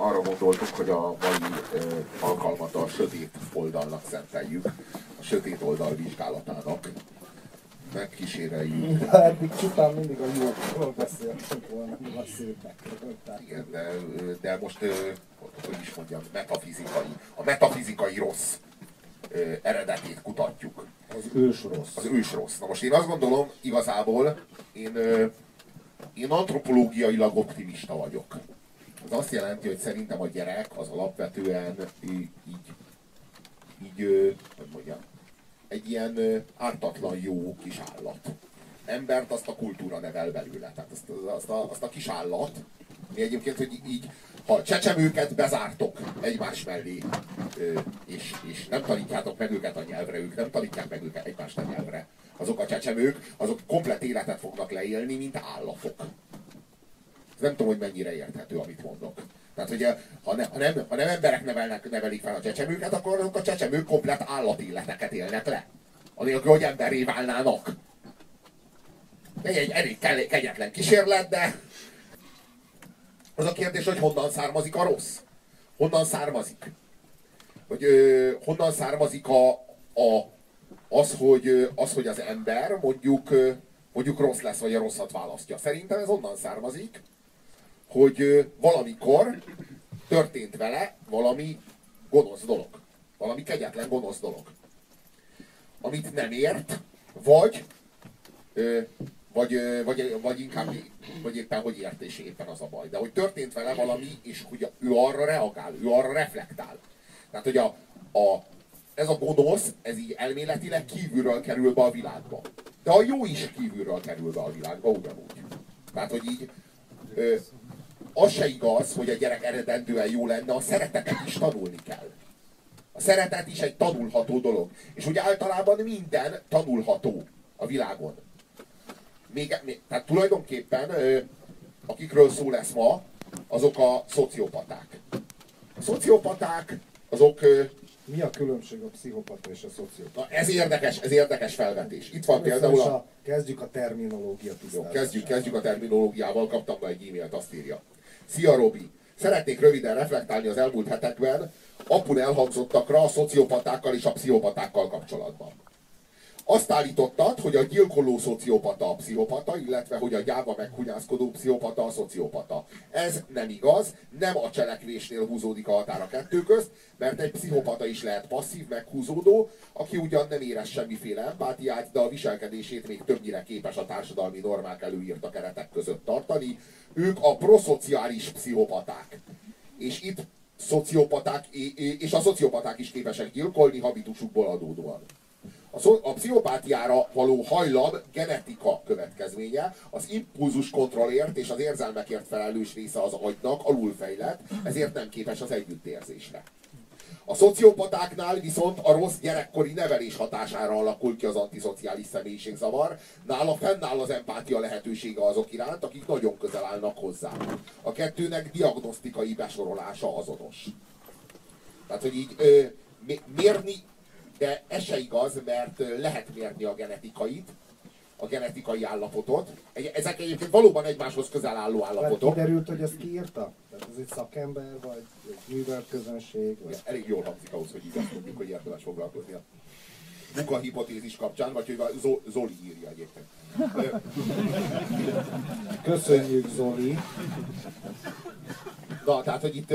arra gondoltuk, hogy a mai alkalmat a sötét oldalnak szenteljük, a sötét oldal vizsgálatának. Megkíséreljük. De eddig csupán mindig a jókról beszéltünk volna, mi a szépek. Igen, de, de most, hogy is mondjam, metafizikai, a metafizikai rossz eredetét kutatjuk. Az ős rossz. Az ős rossz. Na most én azt gondolom, igazából én, én antropológiailag optimista vagyok. Ez azt jelenti, hogy szerintem a gyerek az alapvetően így, így, hogy mondjam, egy ilyen ártatlan jó kis állat. Embert azt a kultúra nevel belőle. Tehát azt, azt, a, azt a kis állat, mi egyébként, hogy így, ha csecsemőket bezártok egymás mellé, és, és nem tanítjátok meg őket a nyelvre, ők nem tanítják meg őket egymást a nyelvre, azok a csecsemők, azok komplet életet fognak leélni, mint állatok. Nem tudom, hogy mennyire érthető, amit mondok. Tehát ugye, ha, ne, ha, nem, ha nem emberek nevelnek, nevelik fel a csecsemőket, akkor azok a csecsemők komplet állatéleteket élnek le. Anélkül, hogy emberré válnának. Egy, egy elég kegyetlen kísérlet, de az a kérdés, hogy honnan származik a rossz. Honnan származik? Hogy ö, honnan származik a, a, az, hogy, az, hogy az ember mondjuk, mondjuk rossz lesz, vagy a rosszat választja. Szerintem ez onnan származik, hogy valamikor történt vele valami gonosz dolog. Valami kegyetlen gonosz dolog. Amit nem ért, vagy, vagy, vagy, vagy inkább, vagy éppen, hogy ért, és éppen az a baj. De hogy történt vele valami, és hogy ő arra reagál, ő arra reflektál. Tehát, hogy a, a, ez a gonosz, ez így elméletileg kívülről kerül be a világba. De a jó is kívülről kerül be a világba, ugyanúgy. Tehát, hogy így az se igaz, hogy a gyerek eredendően jó lenne, a szeretetet is tanulni kell. A szeretet is egy tanulható dolog. És úgy általában minden tanulható a világon. Még, még, tehát tulajdonképpen akikről szó lesz ma, azok a szociopaták. A szociopaták, azok... Mi a különbség a pszichopata és a szociopata? Na, ez érdekes, ez érdekes felvetés. Itt van például a... Kezdjük a terminológia Jó, kezdjük, kezdjük a terminológiával, kaptam be egy e-mailt, azt írja. Szia Robi! Szeretnék röviden reflektálni az elmúlt hetekben apun elhangzottakra a szociopatákkal és a pszichopatákkal kapcsolatban. Azt állítottad, hogy a gyilkoló szociopata a pszichopata, illetve hogy a gyáva meghunyászkodó pszichopata a szociopata. Ez nem igaz, nem a cselekvésnél húzódik a határ a kettő közt, mert egy pszichopata is lehet passzív, meghúzódó, aki ugyan nem érez semmiféle empátiát, de a viselkedését még többnyire képes a társadalmi normák előírta keretek között tartani. Ők a proszociális pszichopaták. És itt szociopaták, és a szociopaták is képesek gyilkolni habitusukból adódóan. A, szó, a pszichopátiára való hajlam genetika következménye, az impulzus kontrollért és az érzelmekért felelős része az agynak alulfejlett, ezért nem képes az együttérzésre. A szociopatáknál viszont a rossz gyerekkori nevelés hatására alakul ki az antiszociális személyiségzavar, nála fennáll az empátia lehetősége azok iránt, akik nagyon közel állnak hozzá. A kettőnek diagnosztikai besorolása azonos. Tehát, hogy így ö, mérni de ez se igaz, mert lehet mérni a genetikait, a genetikai állapotot. Ezek egyébként valóban egymáshoz közel álló állapotok. Kiderült, hogy ezt kiírta? Tehát ez egy szakember, vagy egy művelt közönség? Vagy... Elég jól hangzik ahhoz, hogy így azt tudjuk, hogy érdemes foglalkozni a munkahipotézis kapcsán, vagy hogy Zoli írja egyébként. Köszönjük, Zoli! Na, tehát, hogy itt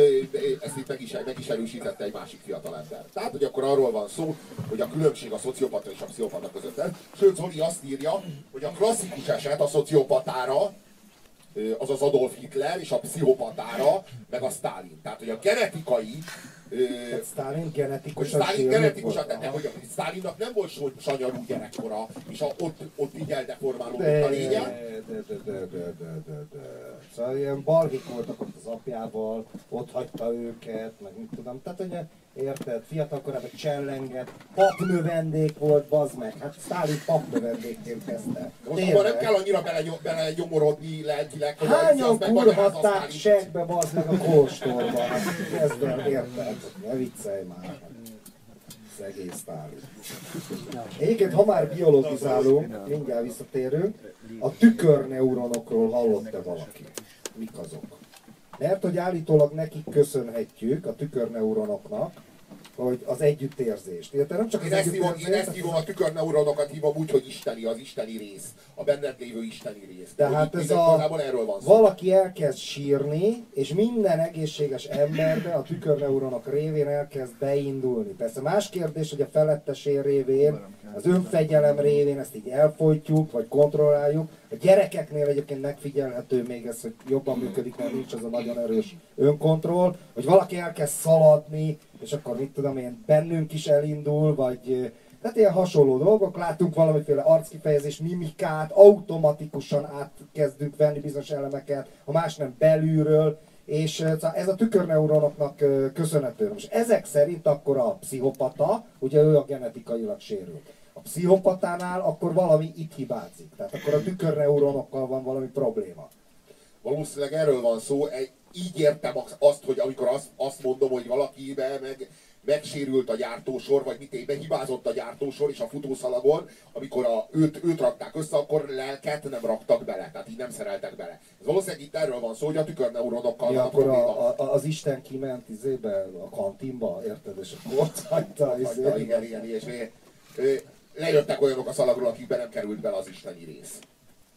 ezt itt meg is, meg is erősítette egy másik fiatalember. Tehát, hogy akkor arról van szó, hogy a különbség a szociopata és a pszichopata között. Sőt, Zoli azt írja, hogy a klasszikus eset a szociopatára, az az Adolf Hitler, és a pszichopatára, meg a Stalin. Tehát, hogy a genetikai Hát Stalin genetikus Stalin genetikus, de hogy Stalinnak nem volt sanyarú gyerekkora, és a, ott, ott így eldeformálódott a lénye. De, de, de, de, de, de, de, de. Szóval ilyen balhik voltak ott az apjával, ott hagyta őket, meg mit tudom. Tehát ugye Érted? Fiatal korában csellengett, papnövendék volt, bazd meg. Hát Sztálin papnövendékként kezdte. Most abban nem kell annyira bele, bele lelkileg, hogy Hányan kurhatták segbe, bazd meg a kóstorba? Hát kezd el, érted? Ne viccelj már. Szegény Sztálin. Egyébként, ha már biologizálunk, mindjárt visszatérünk, a tükörneuronokról hallott-e valaki? Mik azok? Mert hogy állítólag nekik köszönhetjük, a tükörneuronoknak, hogy az együttérzést. Érte? Nem csak az Én ezt, hívom, én ezt hívom, a tükörneuronokat hívom úgy, hogy isteni, az isteni rész. A benned lévő isteni rész. De Tehát hogy ez a, erről van szó. valaki elkezd sírni, és minden egészséges emberbe a tükörneuronok révén elkezd beindulni. Persze más kérdés, hogy a felettesén révén, az önfegyelem révén ezt így elfolytjuk, vagy kontrolláljuk. A gyerekeknél egyébként megfigyelhető még ez, hogy jobban működik, mert nincs az a nagyon erős önkontroll, hogy valaki elkezd szaladni, és akkor mit tudom én, bennünk is elindul, vagy tehát ilyen hasonló dolgok, látunk valamiféle arckifejezés, mimikát, automatikusan átkezdünk venni bizonyos elemeket, a más nem belülről, és szóval ez a tükörneuronoknak köszönhető. Most ezek szerint akkor a pszichopata, ugye ő a genetikailag sérült. A pszichopatánál akkor valami itt hibázik. Tehát akkor a tükörneuronokkal van valami probléma. Valószínűleg erről van szó. Egy, így értem azt, hogy amikor azt, azt mondom, hogy valakibe meg, megsérült a gyártósor, vagy mit ébe hibázott a gyártósor, és a futószalagon, amikor a, őt, őt rakták össze, akkor lelket nem raktak bele, tehát így nem szereltek bele. Ez valószínűleg itt erről van szó, hogy a tükörneuronokkal Ja, van a akkor a, a, az Isten kiment izébe, a kantinba, érted? És akkor ott hagyta, Hagyta, izé. igen, igen, és ő, lejöttek olyanok a szalagról, akikben nem került bele az isteni rész.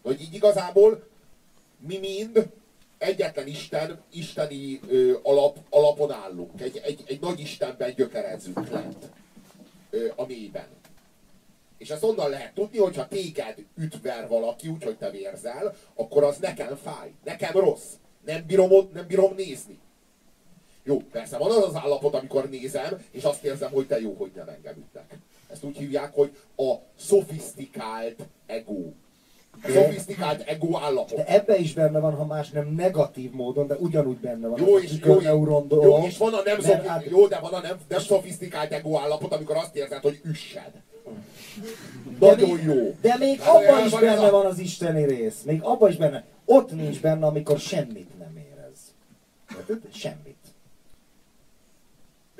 Hogy így igazából mi mind egyetlen Isten, isteni ö, alap, alapon állunk. Egy, egy, egy nagy Istenben gyökerezzünk lent ö, a mélyben. És ezt onnan lehet tudni, hogyha téged ütver valaki, úgyhogy te vérzel, akkor az nekem fáj, nekem rossz. Nem bírom, nem bírom nézni. Jó, persze van az az állapot, amikor nézem, és azt érzem, hogy te jó, hogy nem engem ütnek. Ezt úgy hívják, hogy a szofisztikált ego. Szofisztikált ego állapot. De ebbe is benne van, ha más nem negatív módon, de ugyanúgy benne van. Jó, és, jó, jó, és van a nem, szofi, át- jó, de van a nem, nem szofisztikált ego állapot, amikor azt érzed, hogy üssed. Nagyon jó. De még Hát, abban is benne a- van az isteni rész. Még abban is benne. Ott nincs benne, amikor semmit nem érez. Semmit.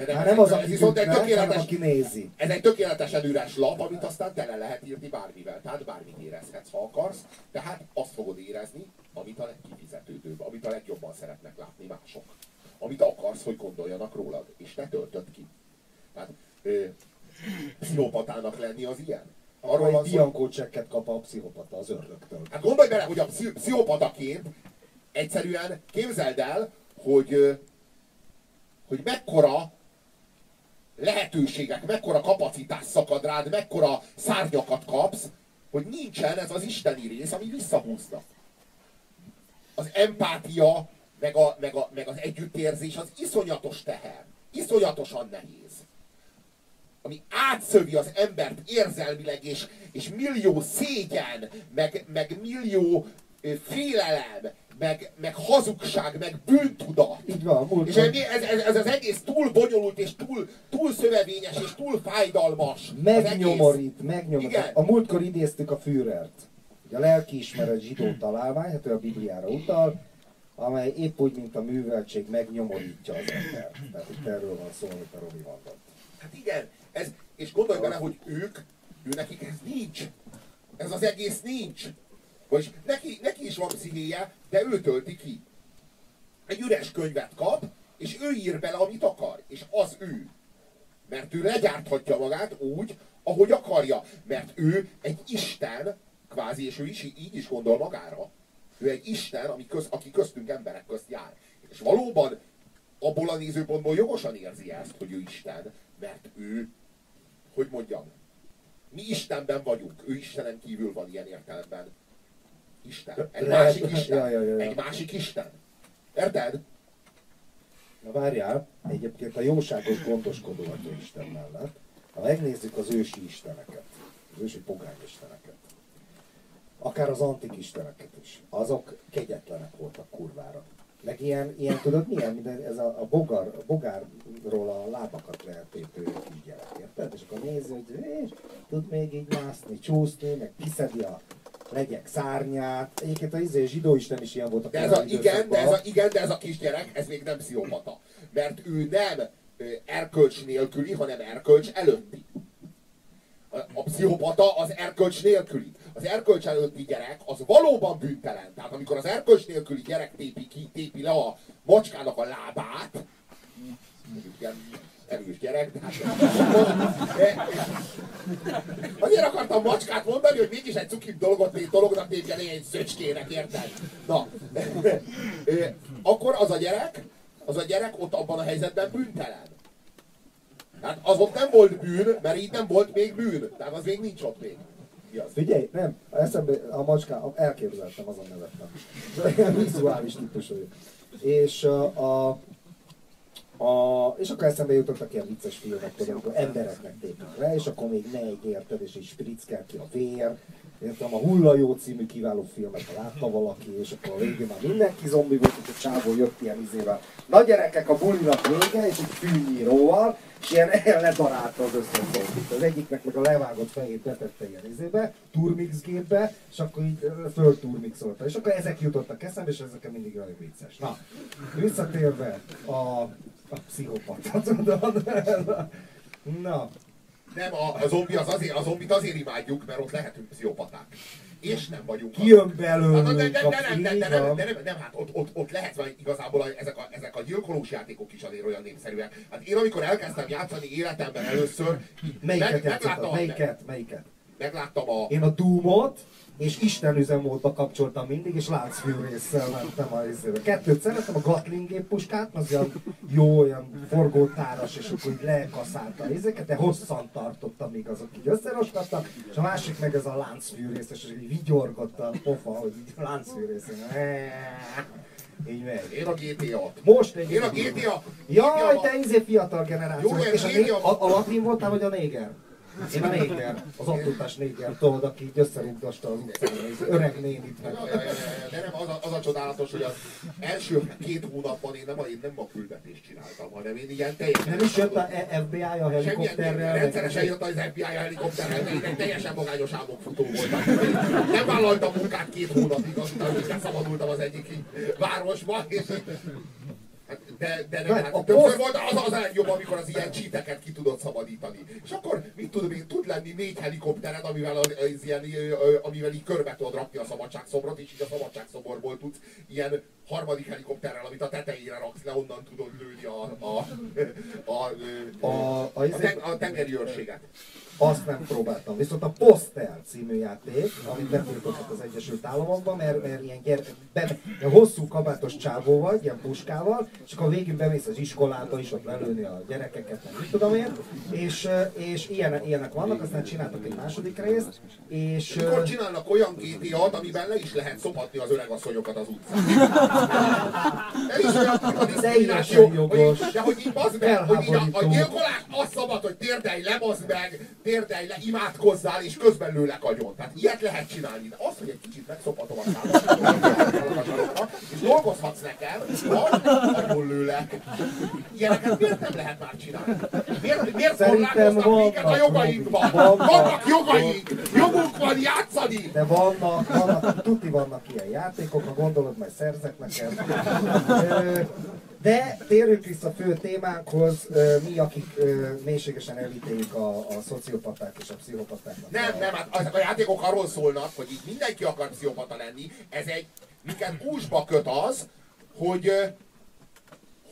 De Hát ez nem az, ez viszont egy ütnek, hanem tökéletes, aki nézi. Ez egy tökéletesen üres lap, amit aztán tele lehet írni bármivel. Tehát bármit érezhetsz, ha akarsz. Tehát azt fogod érezni, amit a legkifizetődőbb, amit a legjobban szeretnek látni mások. Amit akarsz, hogy gondoljanak rólad. És te töltöd ki. Tehát ö, pszichopatának lenni az ilyen. Arról egy Bianco csekket kap a pszichopata az ördögtől. Hát gondolj bele, hogy a pszi- pszichopataként egyszerűen képzeld el, hogy, hogy mekkora lehetőségek, mekkora kapacitás szakad rád, mekkora szárnyakat kapsz, hogy nincsen ez az isteni rész, ami visszahúzna. Az empátia, meg, a, meg, a, meg az együttérzés az iszonyatos teher. Iszonyatosan nehéz. Ami átszövi az embert érzelmileg, és, és millió szégyen, meg, meg millió félelem, meg, meg hazugság, meg bűntudat. Így van, múlt És ez, ez, ez, az egész túl bonyolult, és túl, túl szövevényes, és túl fájdalmas. Megnyomorít, megnyomorít. Igen. A múltkor idéztük a Führert. Ugye a lelkiismeret zsidó találmány, hát ő a Bibliára utal, amely épp úgy, mint a műveltség megnyomorítja az embert. Tehát itt erről van szó, amit a Robi mondott. Hát igen, ez, és gondolj bele, hogy ők, ő nekik ez nincs. Ez az egész nincs. Vagyis neki, neki is van pszichéje, de ő tölti ki. Egy üres könyvet kap, és ő ír bele, amit akar. És az ő. Mert ő legyárthatja magát úgy, ahogy akarja. Mert ő egy Isten, kvázi, és ő is így is gondol magára. Ő egy Isten, ami köz, aki köztünk emberek közt jár. És valóban abból a nézőpontból jogosan érzi ezt, hogy ő Isten, mert ő, hogy mondjam, mi Istenben vagyunk, ő Istenen kívül van ilyen értelemben. Isten. Egy Lehet- másik Isten. Ja, ja, ja, ja. Egy másik Isten. Érted? Na várjál, egyébként a jóságos gondoskodó atya Isten mellett, ha megnézzük az ősi isteneket, az ősi pogány isteneket, akár az antik isteneket is, azok kegyetlenek voltak kurvára. Meg ilyen, ilyen tudod milyen, minden, ez a, a, bogar, a bogárról a lábakat lehet tépő gyerek, érted? És akkor nézi, hogy és tud még így mászni, csúszni, meg kiszedi a legyek szárnyát. Egyébként az izé, zsidó isten is ilyen volt a De ez a, igen, de ez a, igen, de ez a kisgyerek, ez még nem pszichopata. Mert ő nem erkölcs nélküli, hanem erkölcs előtti. A, a pszichopata az erkölcs nélküli. az erkölcs előtti gyerek az valóban bűntelen. Tehát amikor az erkölcs nélküli gyerek tépi, ki, tépi le a macskának a lábát, mondjuk ilyen erős gyerek, de hát azért akartam macskát mondani, hogy mégis egy cukibb dolgot, dolognak tépje egy szöcskének, érted? Na, akkor az a gyerek, az a gyerek ott abban a helyzetben bűntelen. Tehát az ott nem volt bűn, mert így nem volt még bűn. Tehát az még nincs ott még. az? Figyelj, nem, eszembe a macska, elképzeltem, azon nevettem. Vizuális típusú. És a, a a, és akkor eszembe jutottak ilyen vicces filmek, amikor embereknek tépik le, és akkor még megy, érted, és így sprickel ki a vér. Értem, a Hullajó című kiváló filmet, ha látta valaki, és akkor a végén már mindenki zombi volt, és a csávó jött ilyen izével. Na gyerekek, a bulinak vége, és egy fűnyíróval, és ilyen ledarálta az összes zombit. Az egyiknek meg a levágott fejét betette ilyen izébe, turmix gépbe, és akkor így föl turmixolta. És akkor ezek jutottak eszembe, és ezek mindig olyan vicces. Na, visszatérve a a pszichopata, tudod? Na. Nem, a, a, zombi az azért, a zombit azért imádjuk, mert ott lehetünk pszichopaták. És nem vagyunk. Kijön belőle. Hát, de, de, de, nem, de, de, nem, de nem, nem, hát ott, ott, ott lehet, hogy igazából ezek a, ezek a gyilkolós játékok is azért olyan népszerűek. Hát én amikor elkezdtem játszani életemben először, melyiket meg, megláttam, melyiket, melyiket? Megláttam a... Én a Doom-ot, és Isten üzemmódba kapcsoltam mindig, és láncfűrészsel mentem a részébe. Kettőt szeretem, a Gatling géppuskát, az olyan jó, olyan forgótáras, és akkor így lekaszálta a izéket, de hosszan tartottam, míg azok így összeroskadtak, és a másik meg ez a láncfűrész, és így vigyorgott a pofa, hogy így a láncfűrész. Így megy. Én a GTA-t. Most egy Én a GTA. Jaj, te izé fiatal generáció. Jó, és a, a, a latin voltál, vagy a néger? Én a néger, az autós néger, tudod, aki így összerúgdasta az utcán, az öreg nénit. Meg. De nem, az a, az a csodálatos, hogy az első két hónapban én nem a, én nem a küldetést csináltam, hanem én ilyen teljesen... Nem is jött a FBI a helikopterrel? Rendszeresen jött az FBI a helikopterrel, de én teljesen magányos álmokfutó voltam. Nem vállaltam munkát két hónapig, azután, hogy szabadultam az egyik városba, és de, de nem, hát, többször poszt... volt az, az a legjobb, amikor az ilyen csíteket ki tudod szabadítani. És akkor, mit tudom én, tud lenni négy helikoptered, amivel, az, az ilyen, amivel így körbe tudod rakni a szabadságszobrot, és így a szabadságszoborból tudsz ilyen harmadik helikopterrel, amit a tetejére raksz le, onnan tudod lőni a, a, a, a, a, a, a, a, a tengeri őrséget. Azt nem próbáltam. Viszont a Postel című játék, amit betiltottak az Egyesült Államokban, mert, mert ilyen, gyere, be, ilyen hosszú kabátos csávó vagy, ilyen puskával, és akkor végül bemész az iskolába is, ott lelőni a gyerekeket, nem tudom én, és, és ilyen, ilyenek vannak, aztán csináltak egy második részt, és... Mikor csinálnak olyan GTA-t, amiben le is lehet szopatni az öregasszonyokat az utcán? Ez is olyan a diszkrimináció. Hogy, de hogy így bazd meg, hogy így a, a gyilkolás az szabad, hogy térdelj le, bazd meg, térdelj le, imádkozzál, és közben lőlek agyon. Tehát ilyet lehet csinálni. De az, hogy egy kicsit megszopatom a számat, és dolgozhatsz nekem, agyon lőlek. Ilyeneket miért nem lehet már csinálni? Miért, miért korlátoznak minket a jogainkban? Vannak jogaink! Jogunk van játszani! De vannak, vannak, tuti vannak ilyen játékok, ha gondolod, majd szerzek neked. De térjünk vissza a fő témánkhoz, mi, akik mélységesen elítéljük a, a szociopaták és a pszichopatákat. Nem, nem, hát ezek a játékok arról szólnak, hogy így mindenki akar pszichopata lenni. Ez egy, minket úsba köt az, hogy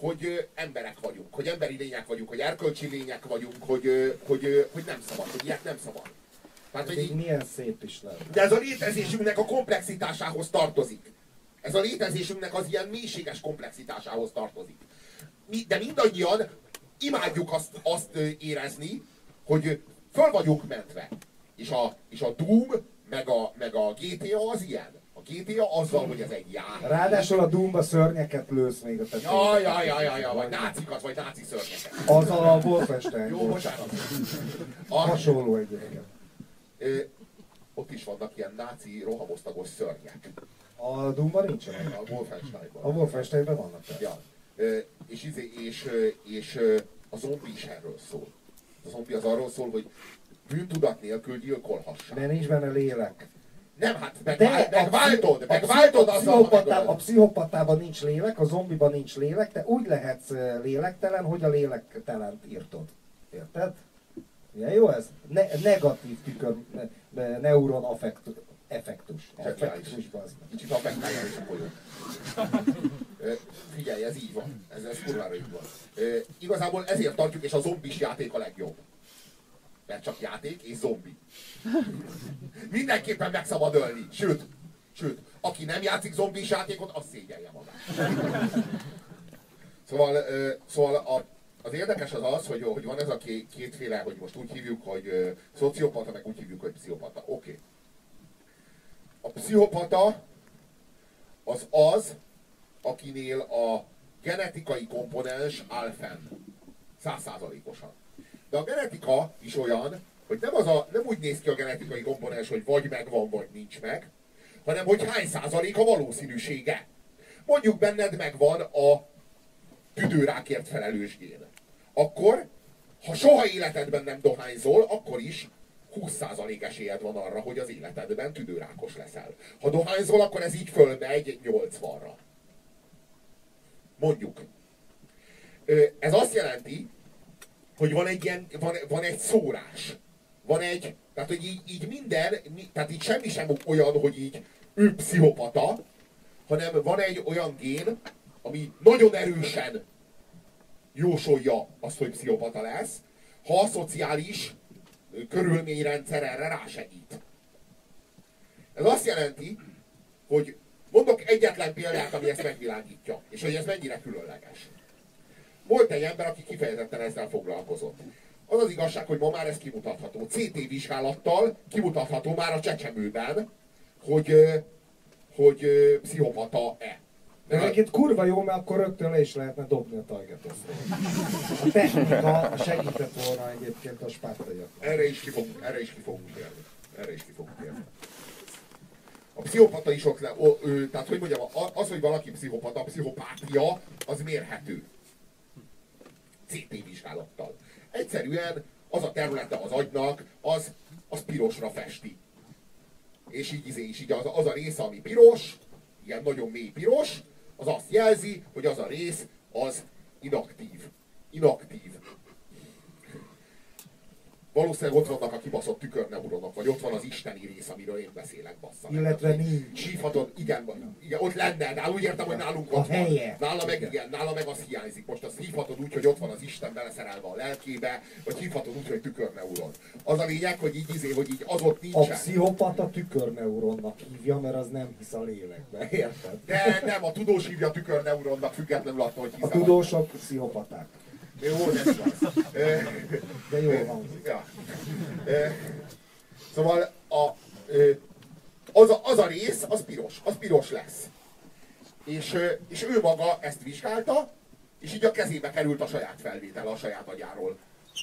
hogy emberek vagyunk, hogy emberi lények vagyunk, hogy erkölcsi lények vagyunk, hogy, hogy, hogy nem szabad, hogy ilyet nem szabad. Tehát, hogy így, milyen szép is lenne. De ez a létezésünknek a komplexitásához tartozik. Ez a létezésünknek az ilyen mélységes komplexitásához tartozik. Mi, de mindannyian imádjuk azt, azt érezni, hogy föl vagyunk mentve. És a, és a Doom, meg a, meg a GTA az ilyen. A GTA azzal, hogy ez egy jár. Ráadásul a Doom-ba szörnyeket lősz még a tetején. Ja, ja, ja, ja, ja, vagy nácikat, vagy náci szörnyeket. Az a Wolfenstein. Jó, bocsánat. A, Hasonló egyébként. Ott is vannak ilyen náci rohamosztagos szörnyek. A Doom-ban nincsenek. A Wolfensteinben. A Wolfensteinben vannak. Ja. És, izé, és, és a zombi is erről szól. A zombi az arról szól, hogy bűntudat nélkül gyilkolhassák. De nincs benne lélek. Nem, hát megváltod, megváltod, megváltod a, pszichopatá, a pszichopatában nincs lélek, a zombiban nincs lélek, te úgy lehetsz lélektelen, hogy a lélektelent írtod. Érted? Milyen jó ez? Ne, negatív tükör, neuron affekt, effektus. Effektus, bazd meg. Kicsit a megtállja is a folyó. Ö, Figyelj, ez így van. Ez, ez kurvára így van. Ö, Igazából ezért tartjuk, és a zombis játék a legjobb. Mert csak játék és zombi. Mindenképpen meg szabad ölni. Sőt, sőt, aki nem játszik zombis játékot, az szégyelje magát. Szóval, ö, szóval a, az érdekes az az, hogy, hogy van ez a ké- kétféle, hogy most úgy hívjuk, hogy ö, szociopata, meg úgy hívjuk, hogy pszichopata. Oké. Okay. A pszichopata az az, akinél a genetikai komponens áll fenn. Százszázalékosan. De a genetika is olyan, hogy nem, az a, nem úgy néz ki a genetikai komponens, hogy vagy megvan, vagy nincs meg, hanem hogy hány százalék a valószínűsége. Mondjuk benned megvan a tüdőrákért felelős gén. Akkor, ha soha életedben nem dohányzol, akkor is 20% esélyed van arra, hogy az életedben tüdőrákos leszel. Ha dohányzol, akkor ez így fölmegy 80-ra. Mondjuk. Ez azt jelenti, hogy van egy, ilyen, van, van egy szórás. Van egy, tehát hogy így, így minden, mi- tehát így semmi sem olyan, hogy így ő pszichopata, hanem van egy olyan gén, ami nagyon erősen jósolja azt, hogy pszichopata lesz, ha a szociális körülményrendszer erre rásegít. Ez azt jelenti, hogy mondok egyetlen példát, ami ezt megvilágítja, és hogy ez mennyire különleges. Volt egy ember, aki kifejezetten ezzel foglalkozott. Az az igazság, hogy ma már ez kimutatható. CT vizsgálattal kimutatható már a csecsemőben, hogy, hogy pszichopata-e. De egyébként kurva jó, mert akkor rögtön le is lehetne dobni a tajgetoszról. A technika segített volna egyébként a spártaiak. Erre is ki fogunk, erre is ki fogunk térni. Erre is ki fogunk térni. A pszichopata is ott le, o, ő, tehát hogy mondjam, az, hogy valaki pszichopata, a pszichopátia, az mérhető. CT vizsgálattal. Egyszerűen az a területe az agynak, az, az pirosra festi. És így, izé, és így az, az a része, ami piros, ilyen nagyon mély piros, az azt jelzi, hogy az a rész az inaktív. Inaktív. Valószínűleg ott vannak a kibaszott tükörneuronok, vagy ott van az isteni rész, amiről én beszélek, bassza. meg. Illetve hogy nincs. Sívhatod, igen, van- igen, ott lenne, de úgy értem, hogy nálunk A ott van. helye. Nála meg Igen. nála meg az hiányzik. Most azt hívhatod úgy, hogy ott van az Isten beleszerelve a lelkébe, vagy hívhatod úgy, hogy tükörneuron. Az a lényeg, hogy így izé, hogy így az ott A nincsen. pszichopata tükörneuronnak hívja, mert az nem hisz a lélekbe, érted? De nem, a tudós hívja tükörneuronnak, függetlenül attól, hogy A hiszel. tudósok pszichopaták. Jó, nem igaz. Ö, De jól hangzik. Ja. Szóval a, az, a, az a rész, az piros, az piros lesz. És, és ő maga ezt vizsgálta, és így a kezébe került a saját felvétel a saját agyáról.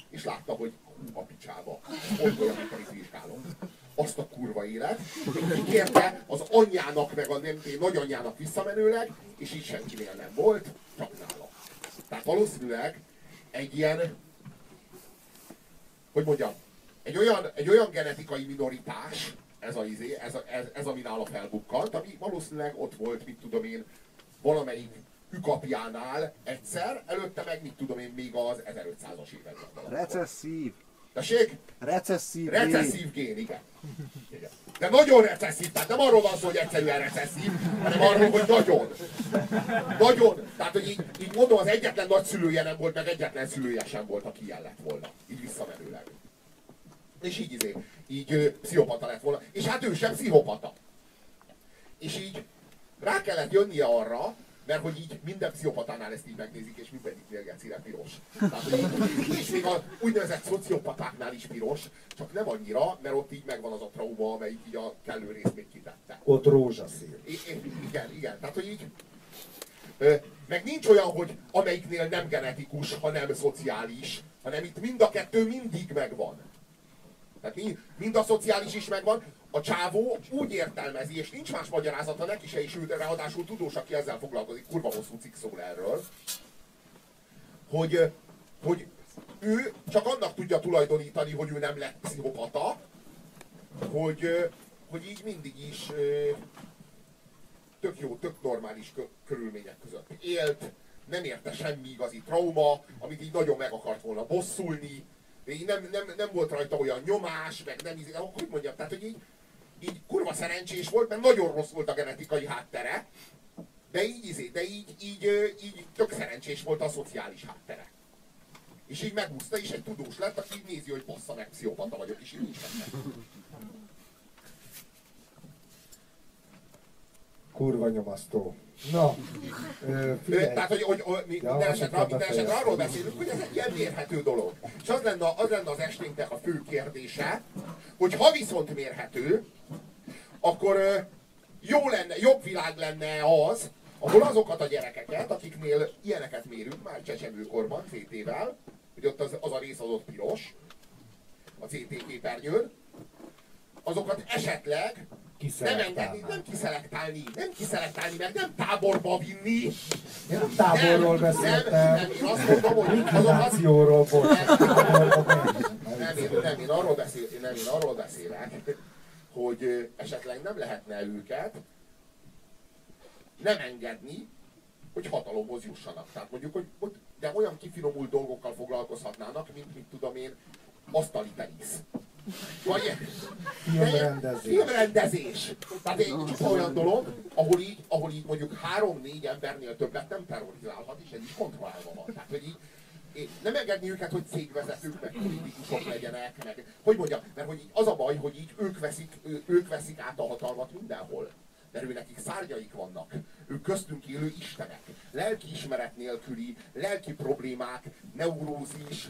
És látta, hogy a picsába. Ott olyan, amit vizsgálom. Azt a kurva élet. Kikérte az anyjának, meg a nem nagyanyjának visszamenőleg, és így senkinél nem volt, csak nála. Tehát valószínűleg egy ilyen, hogy mondjam, egy olyan, egy olyan genetikai minoritás, ez, a, izé, ez, a, ez, ez ami nála felbukkant, ami valószínűleg ott volt, mit tudom én, valamelyik hükapjánál egyszer, előtte meg mit tudom én még az 1500-as években. Recesszív. Tessék? Recesszív. Recesszív gén, igen. igen. De nagyon recesszív, tehát nem arról van szó, hogy egyszerűen recesszív, hanem arról, hogy nagyon. Nagyon. Tehát, hogy így, így mondom, az egyetlen nagyszülője nem volt, meg egyetlen szülője sem volt, aki ilyen lett volna. Így visszamenőleg. És így izé, így ö, pszichopata lett volna. És hát ő sem pszichopata. És így rá kellett jönnie arra, mert hogy így minden pszichopatánál ezt így megnézik, és mindegyiknél gecire piros. Tehát, így, és még a úgynevezett szociopatáknál is piros, csak nem annyira, mert ott így megvan az a trauma, amelyik így a kellő részt még kitette. Ott rózsaszín. I- igen, igen, tehát hogy így, meg nincs olyan, hogy amelyiknél nem genetikus, hanem szociális, hanem itt mind a kettő mindig megvan. Tehát mi- mind a szociális is megvan, a csávó úgy értelmezi, és nincs más magyarázata neki se, és ő ráadásul tudós, aki ezzel foglalkozik, kurva hosszú cikk szól erről, hogy, hogy ő csak annak tudja tulajdonítani, hogy ő nem lett pszichopata, hogy, hogy így mindig is tök jó, tök normális kö- körülmények között élt, nem érte semmi igazi trauma, amit így nagyon meg akart volna bosszulni, de így nem, nem, nem volt rajta olyan nyomás, meg nem, íz- hogy mondjam, tehát hogy így, így kurva szerencsés volt, mert nagyon rossz volt a genetikai háttere, de így, de így, így, így tök szerencsés volt a szociális háttere. És így megúszta, és egy tudós lett, aki így nézi, hogy bassza meg, pszichopata vagyok, és így nincs Kurva nyomasztó. Na, figyelj. Tehát, hogy, hogy, hogy mi, ja, minden, esetre, minden esetre arról beszélünk, hogy ez egy ilyen mérhető dolog. És az lenne, az lenne az esténknek a fő kérdése, hogy ha viszont mérhető, akkor jó lenne, jobb világ lenne az, ahol azokat a gyerekeket, akiknél ilyeneket mérünk már csecsemőkorban, CT-vel, hogy ott az, az a rész adott piros, a CT képernyőn, azokat esetleg nem engedni, nem kiszelektálni, nem kiszelektálni, mert nem táborba vinni. Én nem táborról beszéltem. Nem, nem, én azt mondom, hogy Likvidációról volt. Nem, én, nem, én arról, beszél, nem, én arról beszélek, hogy esetleg nem lehetne őket nem engedni, hogy hatalomhoz jussanak. Tehát mondjuk, hogy, hogy de olyan kifinomult dolgokkal foglalkozhatnának, mint mit tudom én, asztali tenisz. Vagy filmrendezés. filmrendezés. Tehát egy csupa olyan dolog, ahol így, ahol így mondjuk három-négy embernél többet nem terrorizálhat, és ez is kontrollálva van. Tehát, hogy így, nem engedni őket, hogy cégvezetők, meg politikusok legyenek, meg, hogy mondjam, mert hogy így az a baj, hogy így ők veszik, ők veszik át a hatalmat mindenhol. Mert ő nekik szárnyaik vannak. Ők köztünk élő istenek. Lelkiismeret nélküli, lelki problémák, neurózis,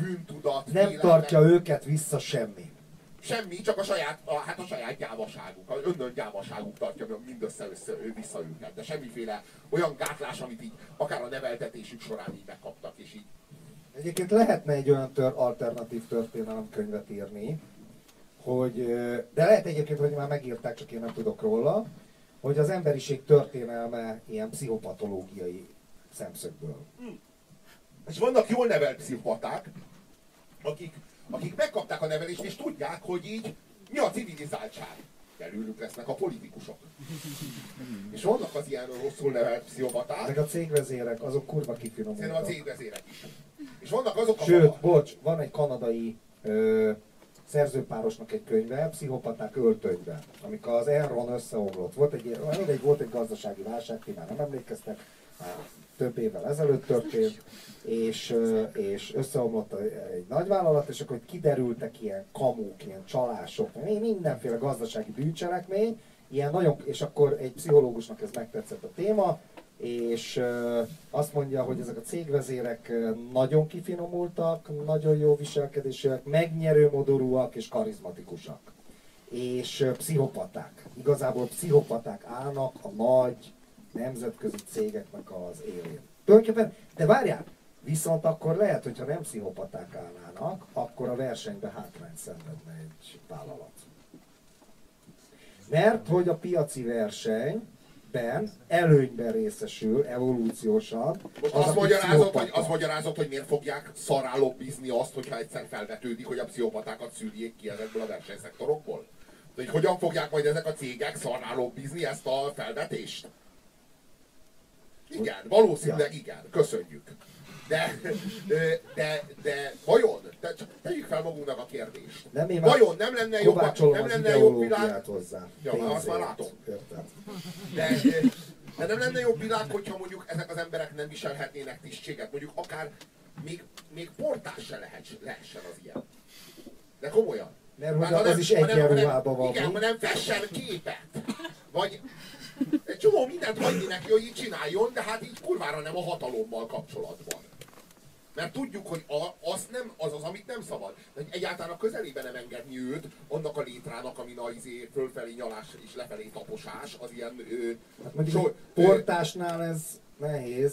bűntudat. Nem élete. tartja őket vissza semmi. Semmi, csak a saját, a, hát a saját gyávaságuk, az önnön gyávaságuk tartja mindössze össze, vissza őket. De semmiféle olyan gátlás, amit így akár a neveltetésük során így megkaptak, és így Egyébként lehetne egy olyan tör, alternatív történelemkönyvet írni, hogy, de lehet egyébként, hogy már megírták, csak én nem tudok róla, hogy az emberiség történelme ilyen pszichopatológiai szemszögből. Hmm. És vannak jól nevelt pszichopaták, akik, akik megkapták a nevelést, és tudják, hogy így mi a civilizáltság. Belőlük lesznek a politikusok. És vannak az ilyen rosszul nevelt pszichopaták. Meg a cégvezérek, azok kurva kifinomultak. Szerintem a cégvezérek is. És vannak azok a... Sőt, bocs, van egy kanadai ö, szerzőpárosnak egy könyve, Pszichopaták öltönyve, amikor az Enron összeomlott. Volt egy, egy, volt egy gazdasági válság, ti már nem emlékeztek, már több évvel ezelőtt történt, és, és összeomlott egy nagyvállalat, és akkor kiderültek ilyen kamuk, ilyen csalások, mindenféle gazdasági bűncselekmény, ilyen nagyon, és akkor egy pszichológusnak ez megtetszett a téma, és azt mondja, hogy ezek a cégvezérek nagyon kifinomultak, nagyon jó viselkedésűek, megnyerő modorúak és karizmatikusak. És pszichopaták. Igazából pszichopaták állnak a nagy nemzetközi cégeknek az élén. Tulajdonképpen, de várjál, viszont akkor lehet, hogyha nem pszichopaták állnának, akkor a versenybe hátrányt szenvedne egy vállalat. Mert hogy a piaci verseny ben előnyben részesül evolúciósan. Most az azt, magyarázott, hogy, azt magyarázott, hogy miért fogják szará lobbizni azt, hogyha egyszer felvetődik, hogy a pszichopatákat szüljék ki ezekből a versenyszektorokból? Hogy hogyan fogják majd ezek a cégek szará lobbizni ezt a felvetést? Igen, valószínűleg igen. Köszönjük. De, de, de vajon, te, csak tegyük fel magunknak a kérdést. Nem, én vajon nem lenne jobb, nem lenne jobb világ... hozzá. Ja, Pénzért. azt már látom. De, de nem lenne jobb világ, hogyha mondjuk ezek az emberek nem viselhetnének tisztséget. Mondjuk akár még, még portás se lehet, lehessen az ilyen. De komolyan. Mert hogy az nem, is egyenruhában van. Igen, hanem fessen képet. Vagy egy csomó mindent hagyni neki, hogy így csináljon, de hát így kurvára nem a hatalommal kapcsolatban. Mert tudjuk, hogy a, az, nem, az az, amit nem szabad. De egyáltalán a közelében nem engedni őt annak a létrának, ami a izé, fölfelé nyalás és lefelé taposás, az ilyen... Ö, hát so, portásnál ez nehéz.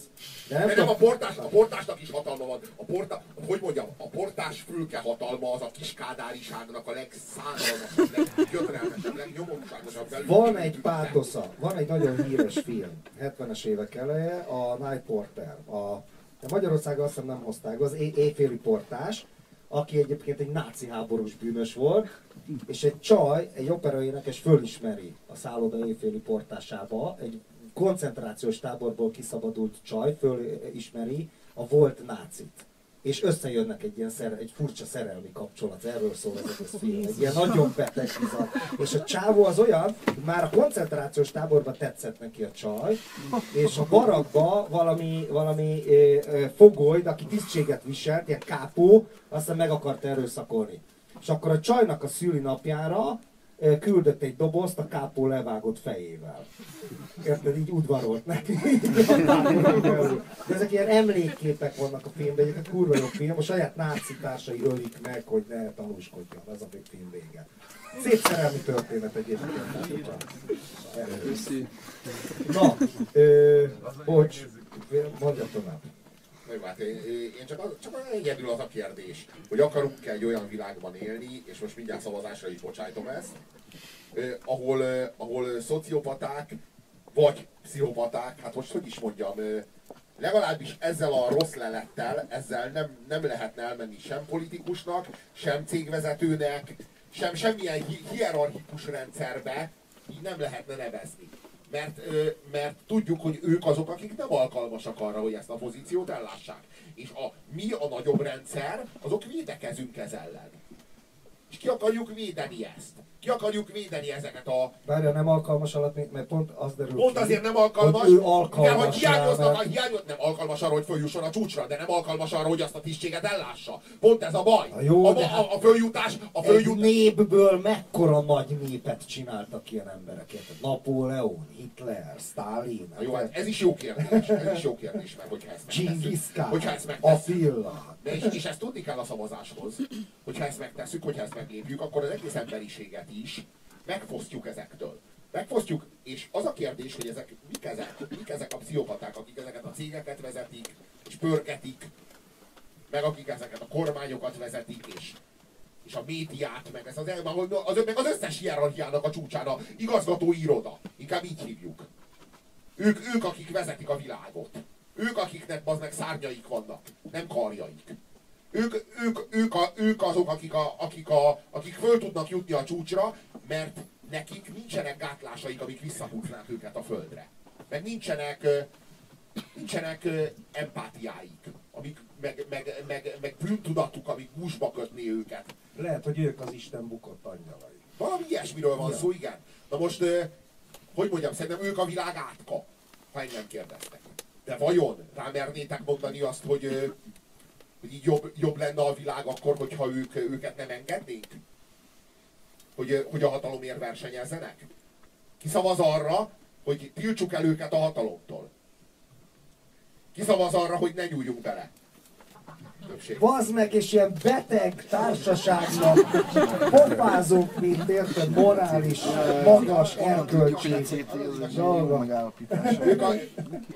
De nem, de nem a, portás, a portásnak is hatalma van. A porta, hogy mondjam, a portás fülke hatalma az a kiskádáriságnak a legszánalmasabb, leggyötrelmesebb, legnyomorúságosabb Van egy pátosza, van egy nagyon híres film, 70-es évek eleje, a Night Porter, a de Magyarországon azt hiszem nem hozták, az éjféli portás, aki egyébként egy náci háborús bűnös volt, és egy csaj, egy operaénekes fölismeri a szálloda éjféli portásába, egy koncentrációs táborból kiszabadult csaj fölismeri a volt nácit. és összejönnek egy ilyen szer, egy furcsa szerelmi kapcsolat, erről szól ez az film, egy ilyen nagyon beteg bizony. És a csávó az olyan, már a koncentrációs táborban tetszett neki a csaj, és a barakba valami, valami ö, ö, fogoly, aki tisztséget viselt, ilyen kápó, aztán meg akart erőszakolni. És akkor a csajnak a szülinapjára küldött egy dobozt a kápó levágott fejével. Érted, így udvarolt neki. De ezek ilyen emlékképek vannak a filmben, egyébként kurva jó film, a saját náci társai ölik meg, hogy ne tanúskodjon, ez a film vége. Szép szerelmi történet egyébként. Köszi. Na, ö, bocs, mondja tovább. Jó, hát én, én csak, az, csak egyedül az a kérdés, hogy akarunk-e egy olyan világban élni, és most mindjárt szavazásra is bocsájtom ezt, eh, ahol, eh, ahol szociopaták, vagy pszichopaták, hát most hogy is mondjam, legalábbis ezzel a rossz lelettel, ezzel nem, nem lehetne elmenni sem politikusnak, sem cégvezetőnek, sem semmilyen hi- hierarchikus rendszerbe, így nem lehetne nevezni. Mert, mert tudjuk, hogy ők azok, akik nem alkalmasak arra, hogy ezt a pozíciót ellássák. És a, mi a nagyobb rendszer, azok védekezünk ez ellen. És ki akarjuk védeni ezt? Ki akarjuk védeni ezeket a... Várja, nem alkalmas alatt, mert pont az derül Pont azért nem alkalmas, hogy ő alkalmas hogy hiányoznak, rá, a, hiányos, nem alkalmas arra, hogy följusson a csúcsra, de nem alkalmas arra, hogy azt a tisztséget ellássa. Pont ez a baj. Na jó, a, de a, hát- a, följutás, a Egy följutás, népből mekkora nagy népet csináltak ilyen emberek, érted? Napóleon, Hitler, Stalin, Na jó, hát ez is jó kérdés, ez is jó kérdés, mert hogyha ezt megtesszük, hogyha ezt megtesszük, Attila. de és, és ezt tudni kell a szavazáshoz, hogyha ezt megtesszük, hogyha ezt meglépjük, akkor az egész emberiséget is megfosztjuk ezektől. Megfosztjuk, és az a kérdés, hogy ezek, mik ezek, mik ezek a pszichopaták, akik ezeket a cégeket vezetik, és pörgetik, meg akik ezeket a kormányokat vezetik, és, és a médiát, meg, ez az, az, meg az összes hierarchiának a csúcsán a igazgató iroda. Inkább így hívjuk. Ők, ők, akik vezetik a világot. Ők, akiknek az meg szárnyaik vannak, nem karjaik. Ők, ők, ők, a, ők azok, akik, a, akik, a, akik föl tudnak jutni a csúcsra, mert nekik nincsenek gátlásaik, amik visszahúznák őket a földre. Meg nincsenek, nincsenek empátiáik, amik, meg, meg, meg, meg bűntudatuk, amik gúzsba kötni őket. Lehet, hogy ők az Isten bukott angyalai. Valami ilyesmiről van Ja. szó, igen. Na most, hogy mondjam, szerintem ők a világ átka, ha engem kérdeztek. De vajon rámernétek mondani azt, hogy, hogy így jobb, jobb lenne a világ akkor, hogyha ők, őket nem engednénk? Hogy, hogy a hatalomért versenyezzenek? Ki szavaz arra, hogy tiltsuk el őket a hatalomtól? Ki szavaz arra, hogy ne nyúljunk bele? Többség. Bazd meg, és ilyen beteg társaságnak pofázunk, mint érted, morális, magas, erkölcsi megállapítása. Ők a,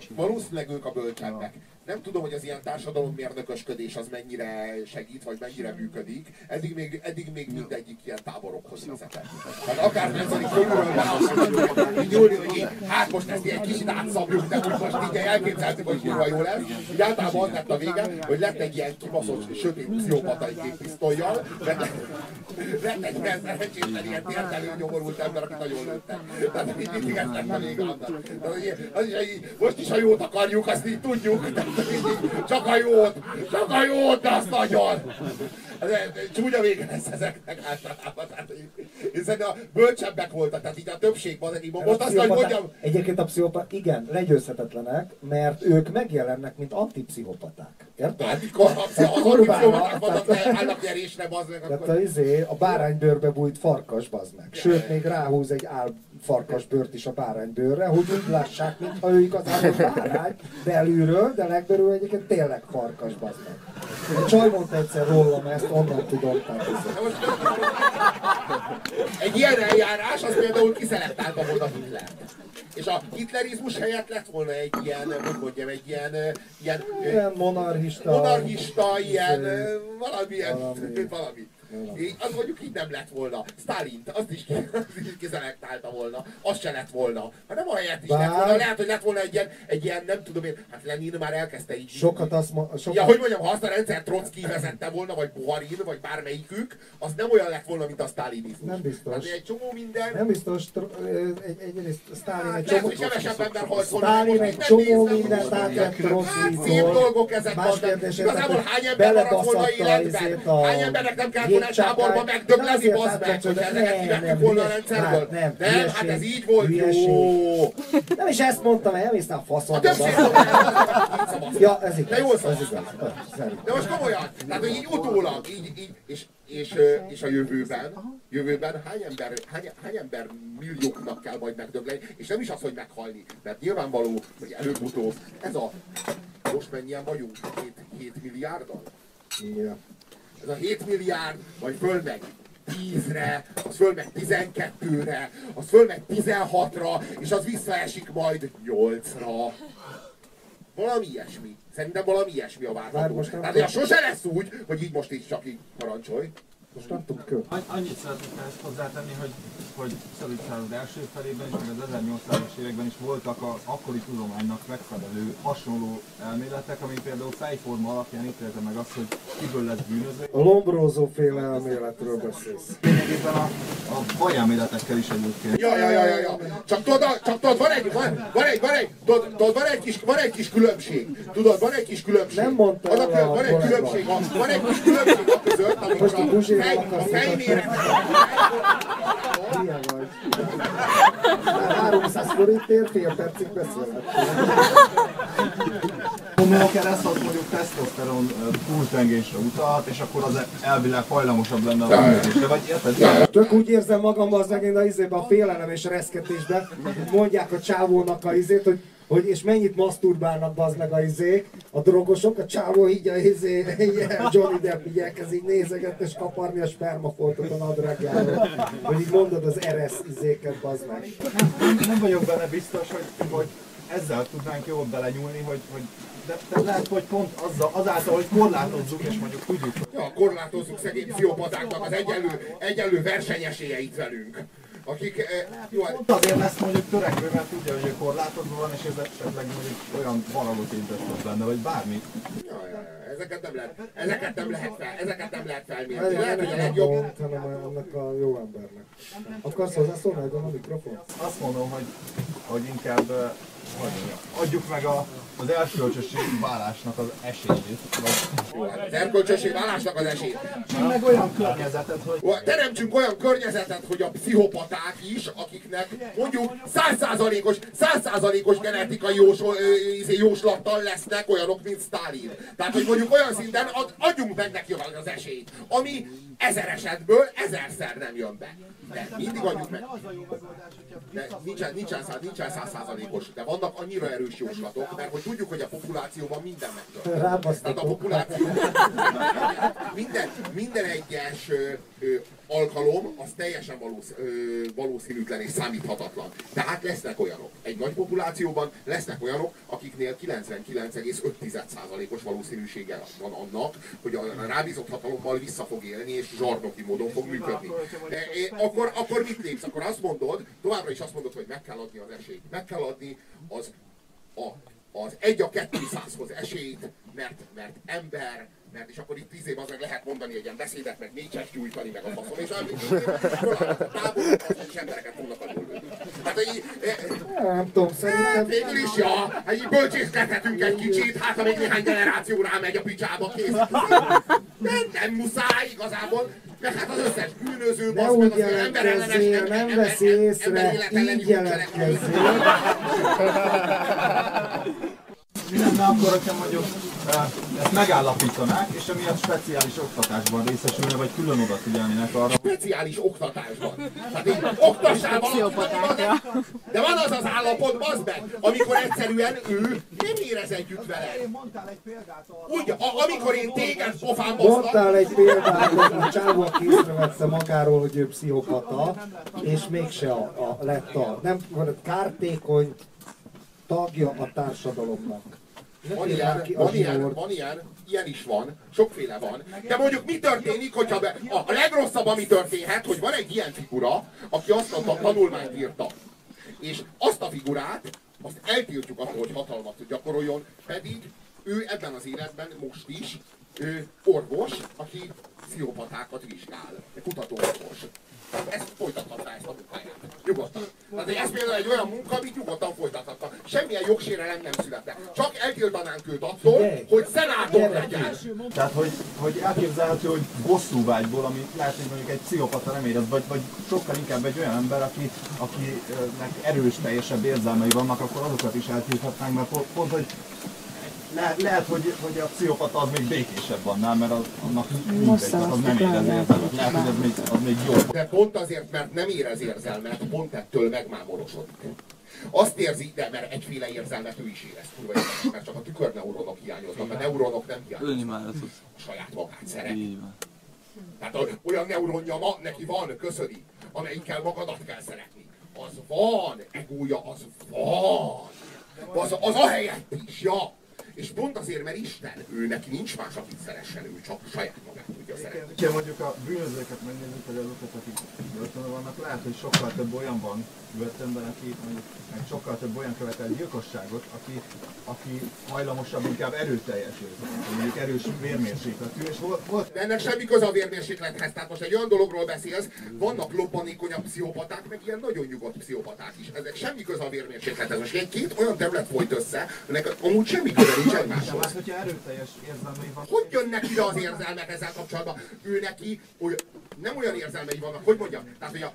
valószínűleg ők a bölcsebbek. Nem tudom, hogy az ilyen társadalommérnökösködés az mennyire segít, vagy mennyire működik. Eddig még, eddig még mindegyik ilyen táborokhoz vezetett. Tehát akár ez hogy fölülről be, így nyúlni, hogy így, hát most ezt ilyen kicsit átszabjuk, de úgy most így elképzelhető, hogy kurva jó lesz. Így általában az lett a vége, hogy lett egy ilyen kibaszott sötét pszichopata egy két pisztolyjal, lett, egy ilyen szerencsétlen, ilyen térdelő, nyomorult ember, aki nagyon lőtte. Tehát így mindig ez lett a vége annak. Az is, most is a jót akarjuk, azt így tudjuk. Tehát, csak a jót, csak a jót, de azt nagyon. Csúnya vége lesz ezeknek általában. Tehát, szerintem a bölcsebbek voltak, tehát így a többség van, így most azt, hogy mondjam, Egyébként a pszichopaták, igen, legyőzhetetlenek, mert ők megjelennek, mint antipszichopaták. Érted? hát mikor az ambíciómaták vannak, Tehát- állnak nyerésre, bazd meg, Tehát a, izé, a báránybőrbe bújt farkas, bazd meg. Sőt, még ráhúz egy áll farkasbőrt is a báránybőrre, hogy úgy lássák, mintha ő igazából bárány belülről, de legbelül egyébként tényleg farkas, bazd meg. A csaj mondta egyszer rólam ezt, onnan tudom. Most, egy ilyen eljárás az például kiszelektálta volna Hitlert. És a hitlerizmus helyett lett volna egy ilyen, hogy mondjam, egy ilyen, ilyen Ilyen monarchista. monarchista, ilyen valamilyen, valami. valami. Így, az mondjuk így nem lett volna. Stalint, azt is, is kizelektálta volna. Az se lett volna. Hát nem ahelyett is Bár- lett volna. Lehet, hogy lett volna egy ilyen, egy ilyen nem tudom én, hát Lenin már elkezdte így. Sokat azt mo- sokat... Ja, hogy mondjam, ha azt a rendszer Trotsky vezette volna, vagy Buharin, vagy bármelyikük, az nem olyan lett volna, mint a sztálinizmus. Nem biztos. Tehát egy csomó minden, Nem biztos, egy, egyrészt Stalin egy Hát lehet, csomó... hogy kevesebb ember halt volna. Stalin meg egy nem csomó mindent átvett Hát szép Trotskytól. dolgok ezek kérdés, Igazából hány ember maradt volna életben? a Hány embernek nem kellett volna egy jégcsákát? táborba Nem megdöglezni, azért bazd meg, hogy ezeket nem, volna a rendszerből? hát nem, Nem, hát ez így volt jó. Nem is ezt mondtam, elmésztem a faszomba. szavazta. Ja, ez igaz. De jól. Szerintem. De most komolyan, tehát hogy így utólag, így, így, és, és, és a jövőben, jövőben hány ember, hány, hány ember millióknak kell majd megdögleni, és nem is az, hogy meghalni, mert nyilvánvaló, hogy előbb-utóbb ez a, most mennyien vagyunk, 7, 7 milliárdan? Ja. Ez a 7 milliárd, majd fölmegy 10-re, az fölmegy 12-re, az fölmegy 16-ra, és az visszaesik majd 8-ra. Valami ilyesmi. Szerintem valami ilyesmi a várható. most nem Tehát, hogy a sose lesz úgy, hogy így most így csak így parancsolj. Most nem. Anny- Annyit szeretnék ezt hozzátenni, hogy, hogy Szabik század első felében is, meg az 1800-as években is voltak az akkori tudománynak megfelelő hasonló elméletek, ami például fejforma alapján ítélte meg azt, hogy kiből lesz bűnöző. A Lombrózó féle elméletről beszélsz. Lényegében a, a fajelméletekkel is egyébként. Ja, ja, ja, ja, ja. Csak tudod, csak tudod, van egy, van, van egy, van egy, tudod, tudod, van egy kis, van egy kis különbség. Tudod, van egy kis különbség. Nem mondta Annak, el a van egy különbség, a- van egy kis különbség a között, amikor A a, fej, a akarsz fejméret, Milyen vagy? Már 300 forintért fél percig beszélhetünk. Homlokkereszthat mondjuk tesztoszteron túltengésre utalhat, és akkor az elvileg hajlamosabb lenne a bűnözésre, vagy érted? Tök úgy érzem magam az megint a izébe a félelem és reszketésbe, mondják a csávónak a izét, hogy hogy és mennyit maszturbálnak az meg a izék, a drogosok, a csávó így a izé, ilyen Johnny Depp így elkezd így nézegetni és kaparni a spermafoltot a nadrágjáról, hogy így mondod az eresz izéket, bazd meg. nem, nem vagyok benne biztos, hogy, hogy ezzel tudnánk jól belenyúlni, hogy, hogy de, de lehet, hogy pont azzal, azáltal, hogy korlátozzuk, és mondjuk tudjuk, hogy ja, korlátozzuk szegény pszichopatáknak az egyenlő, egyenlő versenyesélyeit velünk. Akik, eh, jó, hát, pont azért lesz mondjuk törekvő, mert tudja, hogy ő korlátozva van, és ez esetleg mondjuk olyan baragot intett benne, vagy bármi. ja, ja, ja, ezeket nem lehet, ezeket nem lehet fel, ezeket nem lehet felmérni. Lehet, hogy a legjobb, hanem annak a jó embernek. Akarsz hozzászólni ebben a mikrofon? Azt mondom, hogy, hogy inkább eh, adjuk meg a, az elsőcsösi válásnak az esélyét, vagy az erkölcsösség vállásnak az esélyt. meg olyan környezetet, hogy Teremtsünk olyan környezetet, hogy a pszichopaták is, akiknek mondjuk százszázalékos, százszázalékos genetikai jós, izé, jóslattal lesznek olyanok, mint Stalin. Tehát, hogy mondjuk olyan szinten ad, adjunk meg neki az esélyt, ami ezer esetből ezerszer nem jön be. De mindig adjuk meg. De nincsen, nincsen, száz, nincsen százszázalékos, de vannak annyira erős jóslatok, mert hogy tudjuk, hogy a populációban minden megtörténik. Tehát a populáció minden, minden egyes alkalom az teljesen valósz, ö, valószínűtlen és számíthatatlan. Tehát lesznek olyanok. Egy nagy populációban lesznek olyanok, akiknél 99,5%-os valószínűsége van annak, hogy a rábízott hatalommal vissza fog élni és zsarnoki módon fog működni. E, Akkor, akkor mit lépsz? Akkor azt mondod, továbbra is azt mondod, hogy meg kell adni az esélyt. Meg kell adni az a, az 1 a 200-hoz esélyt, mert, mert ember, mert és akkor itt tíz év az meg lehet mondani egy ilyen beszédet, meg négyes gyújtani, meg a faszom, és fölállnak a táborok, és embereket fognak alulni. Hát, így, eh, Nem tudom, szerintem... hát végül is, ja, hát így bölcsészkedhetünk egy kicsit, hát ha még néhány generáció rámegy a picsába, kész. Nem, nem muszáj igazából, mert hát az összes bűnöző, Ne úgy az jelentkezzél, nem ember- veszi észre, így jelentkezzél. mi lenne akkor, hogyha mondjuk ezt megállapítanák, és emiatt speciális oktatásban részesülne, vagy külön odafigyelnének arra, speciális oktatásban. Tehát így oktassál de van az az állapot, bazd meg, amikor egyszerűen ő nem érez együtt vele. mondtál egy példát arra, Úgy, a, amikor én téged pofán Mondtál egy példát, hogy a csávó, aki észrevette magáról, hogy ő pszichopata, és mégse a, a, lett a nem kártékony tagja a társadalomnak. Van ilyen, a van ilyen, van ilyen, ilyen is van, sokféle van. De mondjuk mi történik, hogyha be, a, legrosszabb, ami történhet, hogy van egy ilyen figura, aki azt a tanulmányt írta. És azt a figurát, azt eltiltjuk attól, hogy hatalmat gyakoroljon, pedig ő ebben az életben most is ő orvos, aki pszichopatákat vizsgál. Egy kutató orvos. Ezt folytathatná ezt a munkáját. Nyugodtan. Tehát ez például egy olyan munka, amit nyugodtan folytathatna. Semmilyen jogsérelem nem születne. Csak eltiltanánk őt attól, hogy szenátor legyen. Tehát, hogy, hogy elképzelhető, hogy bosszúvágyból, ami lehet, hogy mondjuk egy pszichopata nem érez, vagy, vagy sokkal inkább egy olyan ember, aki, akinek erős, teljesebb érzelmei vannak, akkor azokat is eltilthatnánk, mert pont, pont hogy le, lehet, hogy, hogy a pszichopata az még békésebb annál, mert az, annak mindegy, tehát az nem érez érzelmet. Lehet, hogy az még, az még jobb. De pont azért, mert nem érez érzelmet, pont ettől megmámorosodik. Azt érzi, de mert egyféle érzelmet ő is érez, kurva érzelmet, mert csak a tükörneuronok hiányoznak, mert neuronok nem hiányoznak. Ölni már az A saját magát szereti. Tehát a- olyan neuronja ma, neki van, köszöni, amelyikkel magadat kell szeretni. Az van, egója az van. Az, az a helyett is, ja. És pont azért, mert Isten, ő neki nincs más, akit szeressen, ő csak saját magát tudja szeretni. Ha mondjuk a bűnözőket megnézzük, vagy azokat, akik börtönben vannak, lehet, hogy sokkal több olyan van börtönben, aki mondjuk meg sokkal több olyan követel gyilkosságot, aki, aki hajlamosabb inkább erőteljes mondjuk erős vérmérsékletű, és volt, volt De ennek semmi köze a vérmérséklethez. Tehát most egy olyan dologról beszélsz, vannak lobbanékonyabb pszichopaták, meg ilyen nagyon nyugodt pszichopaták is. Ezek semmi köze a vérmérséklethez. Most egy két olyan terület folyt össze, ennek amúgy semmi köze nincs egymáshoz. hát, hogyha erőteljes érzelmei van, Hogy jönnek ide az érzelmek ezzel kapcsolatban? Ő neki oly, nem olyan érzelmei vannak, hogy mondjam? Tehát, hogy a,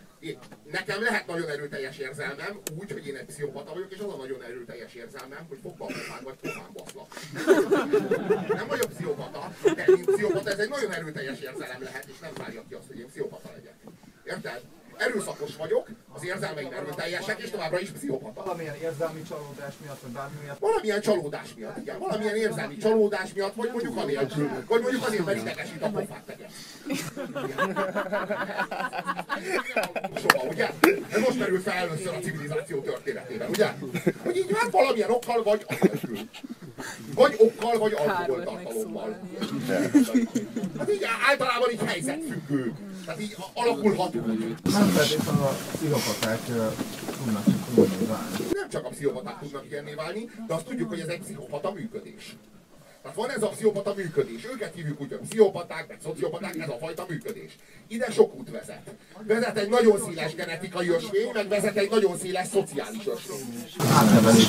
nekem lehet nagyon erőteljes érzelmem, úgy, hogy én egy pszichopata vagyok, és az a nagyon erőteljes érzelmem, hogy fogva a vagy pofán baszlak. Nem vagyok pszichopata, de mint pszichopata ez egy nagyon erőteljes érzelem lehet, és nem várja ki azt, hogy én pszichopata legyek. Érted? Erőszakos vagyok, az érzelmeim erőteljesek, és továbbra is pszichopata. valamilyen érzelmi csalódás miatt, vagy bármi miatt, Valamilyen csalódás miatt, igen. Valamilyen érzelmi csalódás miatt, vagy mondjuk anélkül. Vagy mondjuk azért, mert idegesít a pofát tegyen. Soha, ugye? Ez most merül fel először a civilizáció történetében, ugye? Hogy így hát valamilyen okkal, vagy anélkül. Vagy okkal, vagy alkoholtartalommal. Hát így általában így helyzetfüggő. Tehát így alakulhat úgy. nem feltétlenül a pszichopaták tudnak tudni válni. Nem csak a pszichopaták tudnak ilyenné válni, de azt tudjuk, hogy ez egy pszichopata működés. Tehát van ez a pszichopata működés. Őket hívjuk úgy, hogy pszichopaták, meg szociopaták, ez a fajta működés. Ide sok út vezet. Vezet egy nagyon széles genetikai ösvény, meg vezet egy nagyon széles szociális ösvény. Átnevelés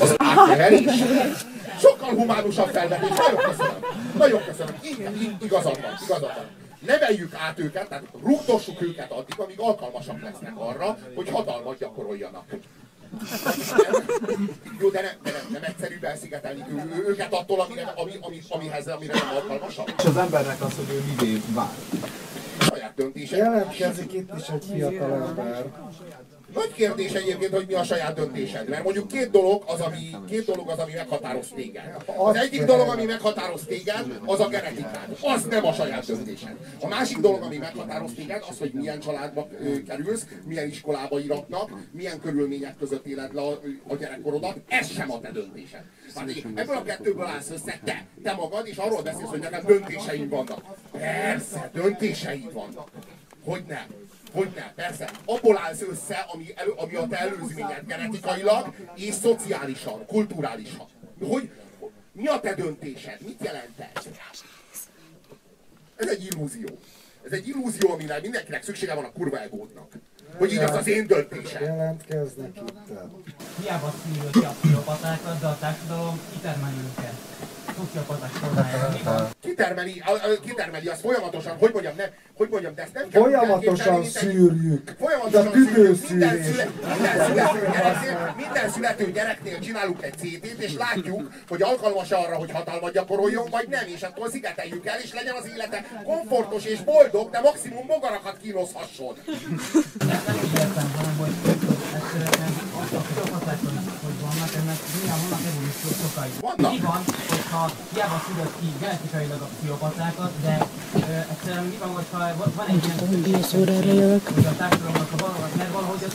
az átnevelés. Sokkal humánusabb felvetés. Nagyon köszönöm. Nagyon köszönöm. Igen, igazad van, igazad van. Neveljük át őket, tehát rúgdossuk őket addig, amíg alkalmasak lesznek arra, hogy hatalmat gyakoroljanak. Jó, de nem, de nem, nem egyszerűbb elszigetelni ő, őket attól, amire, ami, ami, amihez, amire nem alkalmasak. És az embernek az, hogy ő mivé vár. Saját döntése. Jelentkezik itt is egy fiatal ember. Nagy kérdés egyébként, hogy mi a saját döntésed. Mert mondjuk két dolog az, ami, két dolog az, ami meghatároz téged. Az egyik dolog, ami meghatároz téged, az a genetikád. Az nem a saját döntésed. A másik dolog, ami meghatároz téged, az, hogy milyen családba kerülsz, milyen iskolába iratnak, milyen körülmények között éled le a, a gyerekkorodat. Ez sem a te döntésed. Hát ebből a kettőből állsz össze te, te magad, és arról beszélsz, hogy nekem döntéseim vannak. Persze, döntéseid vannak. Hogy nem? Hogy nem, persze. Abból állsz össze, ami, elő, ami a te előzményed genetikailag és szociálisan, kulturálisan. Hogy, mi a te döntésed? Mit jelent ez? Ez egy illúzió. Ez egy illúzió, amire mindenkinek szüksége van a kurva egódnak. Hogy így az az én döntésem. Jelentkeznek itt. Hiába szűrő ki a pszichopatákat, de a társadalom kitermeli őket. Szociopaták formájában. Mi van? Kitermeli, a- a- kitermeli azt folyamatosan, hogy mondjam, nem, hogy mondjam, de ezt nem kell Folyamatosan szűrjük. Folyamatosan szűrjük. minden, tüdőszűrés. szüle, minden, születő gyereknél, minden születő gyereknél csinálunk egy CT-t, és látjuk, hogy alkalmas arra, hogy hatalmat gyakoroljon, vagy nem, és attól szigeteljük el, és legyen az élete komfortos és boldog, de maximum bogarakat kínozhasson. Nem úgy értem, hanem hogy egyszerűen azt akarjuk pszichopatákon hogy vannak, ennek nyilván vannak evolúciós okai. Vannak. Mi van, hogyha hiába szülött ki genetikailag a pszichopatákat, de ö, egyszerűen mi van, hogyha va- van egy ilyen hogy a társadalomnak a valahogy, mert valahogy az.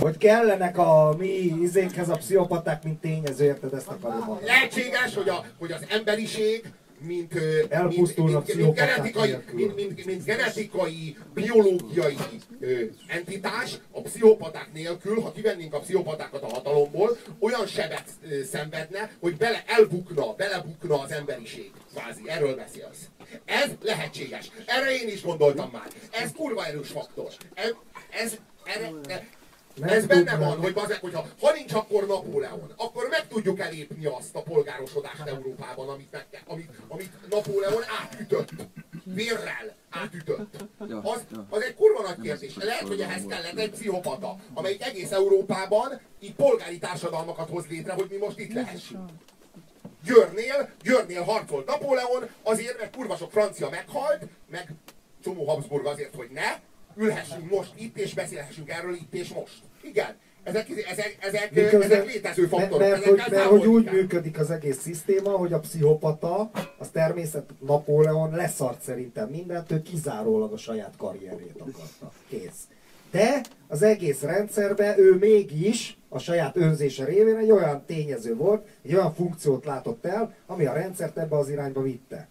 Hogy kellenek a mi izénkhez a pszichopaták, mint tényező, érted? Ezt akarom mondani. Lehetséges, hogy, a, hogy az emberiség, mint, ö, Elpusztulna mint, mint, genetikai, mint, mint, mint genetikai, biológiai ö, entitás, a pszichopaták nélkül, ha kivennénk a pszichopatákat a hatalomból, olyan sebet ö, szenvedne, hogy bele elbukna, belebukna az emberiség. Kvázi, erről beszélsz. Ez lehetséges. Erre én is gondoltam már. Ez kurva erős faktor. Ez, ez, erre, ez benne tudnám. van, hogy bazeg, hogyha ha nincs akkor Napóleon, akkor meg tudjuk elépni azt a polgárosodást Európában, amit, meg, amit, amit Napóleon átütött. Vérrel átütött. Az, az egy kurva nagy kérdés. Lehet, hogy ehhez kellett egy pszichopata, amelyik egész Európában így polgári társadalmakat hoz létre, hogy mi most itt lehessünk. Győrnél, Győrnél harcolt Napóleon, azért, mert kurva sok francia meghalt, meg csomó Habsburg azért, hogy ne, ülhessünk most itt, és beszélhessünk erről itt és most. Igen, ezek, ezek, ezek, Miközben- ezek létező mert, faktorok. mert, hogy, ezekkel mert hogy úgy működik az egész szisztéma, hogy a pszichopata, az természet Napóleon leszart szerintem mindent, ő kizárólag a saját karrierjét akarta. Kész. De az egész rendszerben ő mégis a saját önzése révén egy olyan tényező volt, egy olyan funkciót látott el, ami a rendszert ebbe az irányba vitte.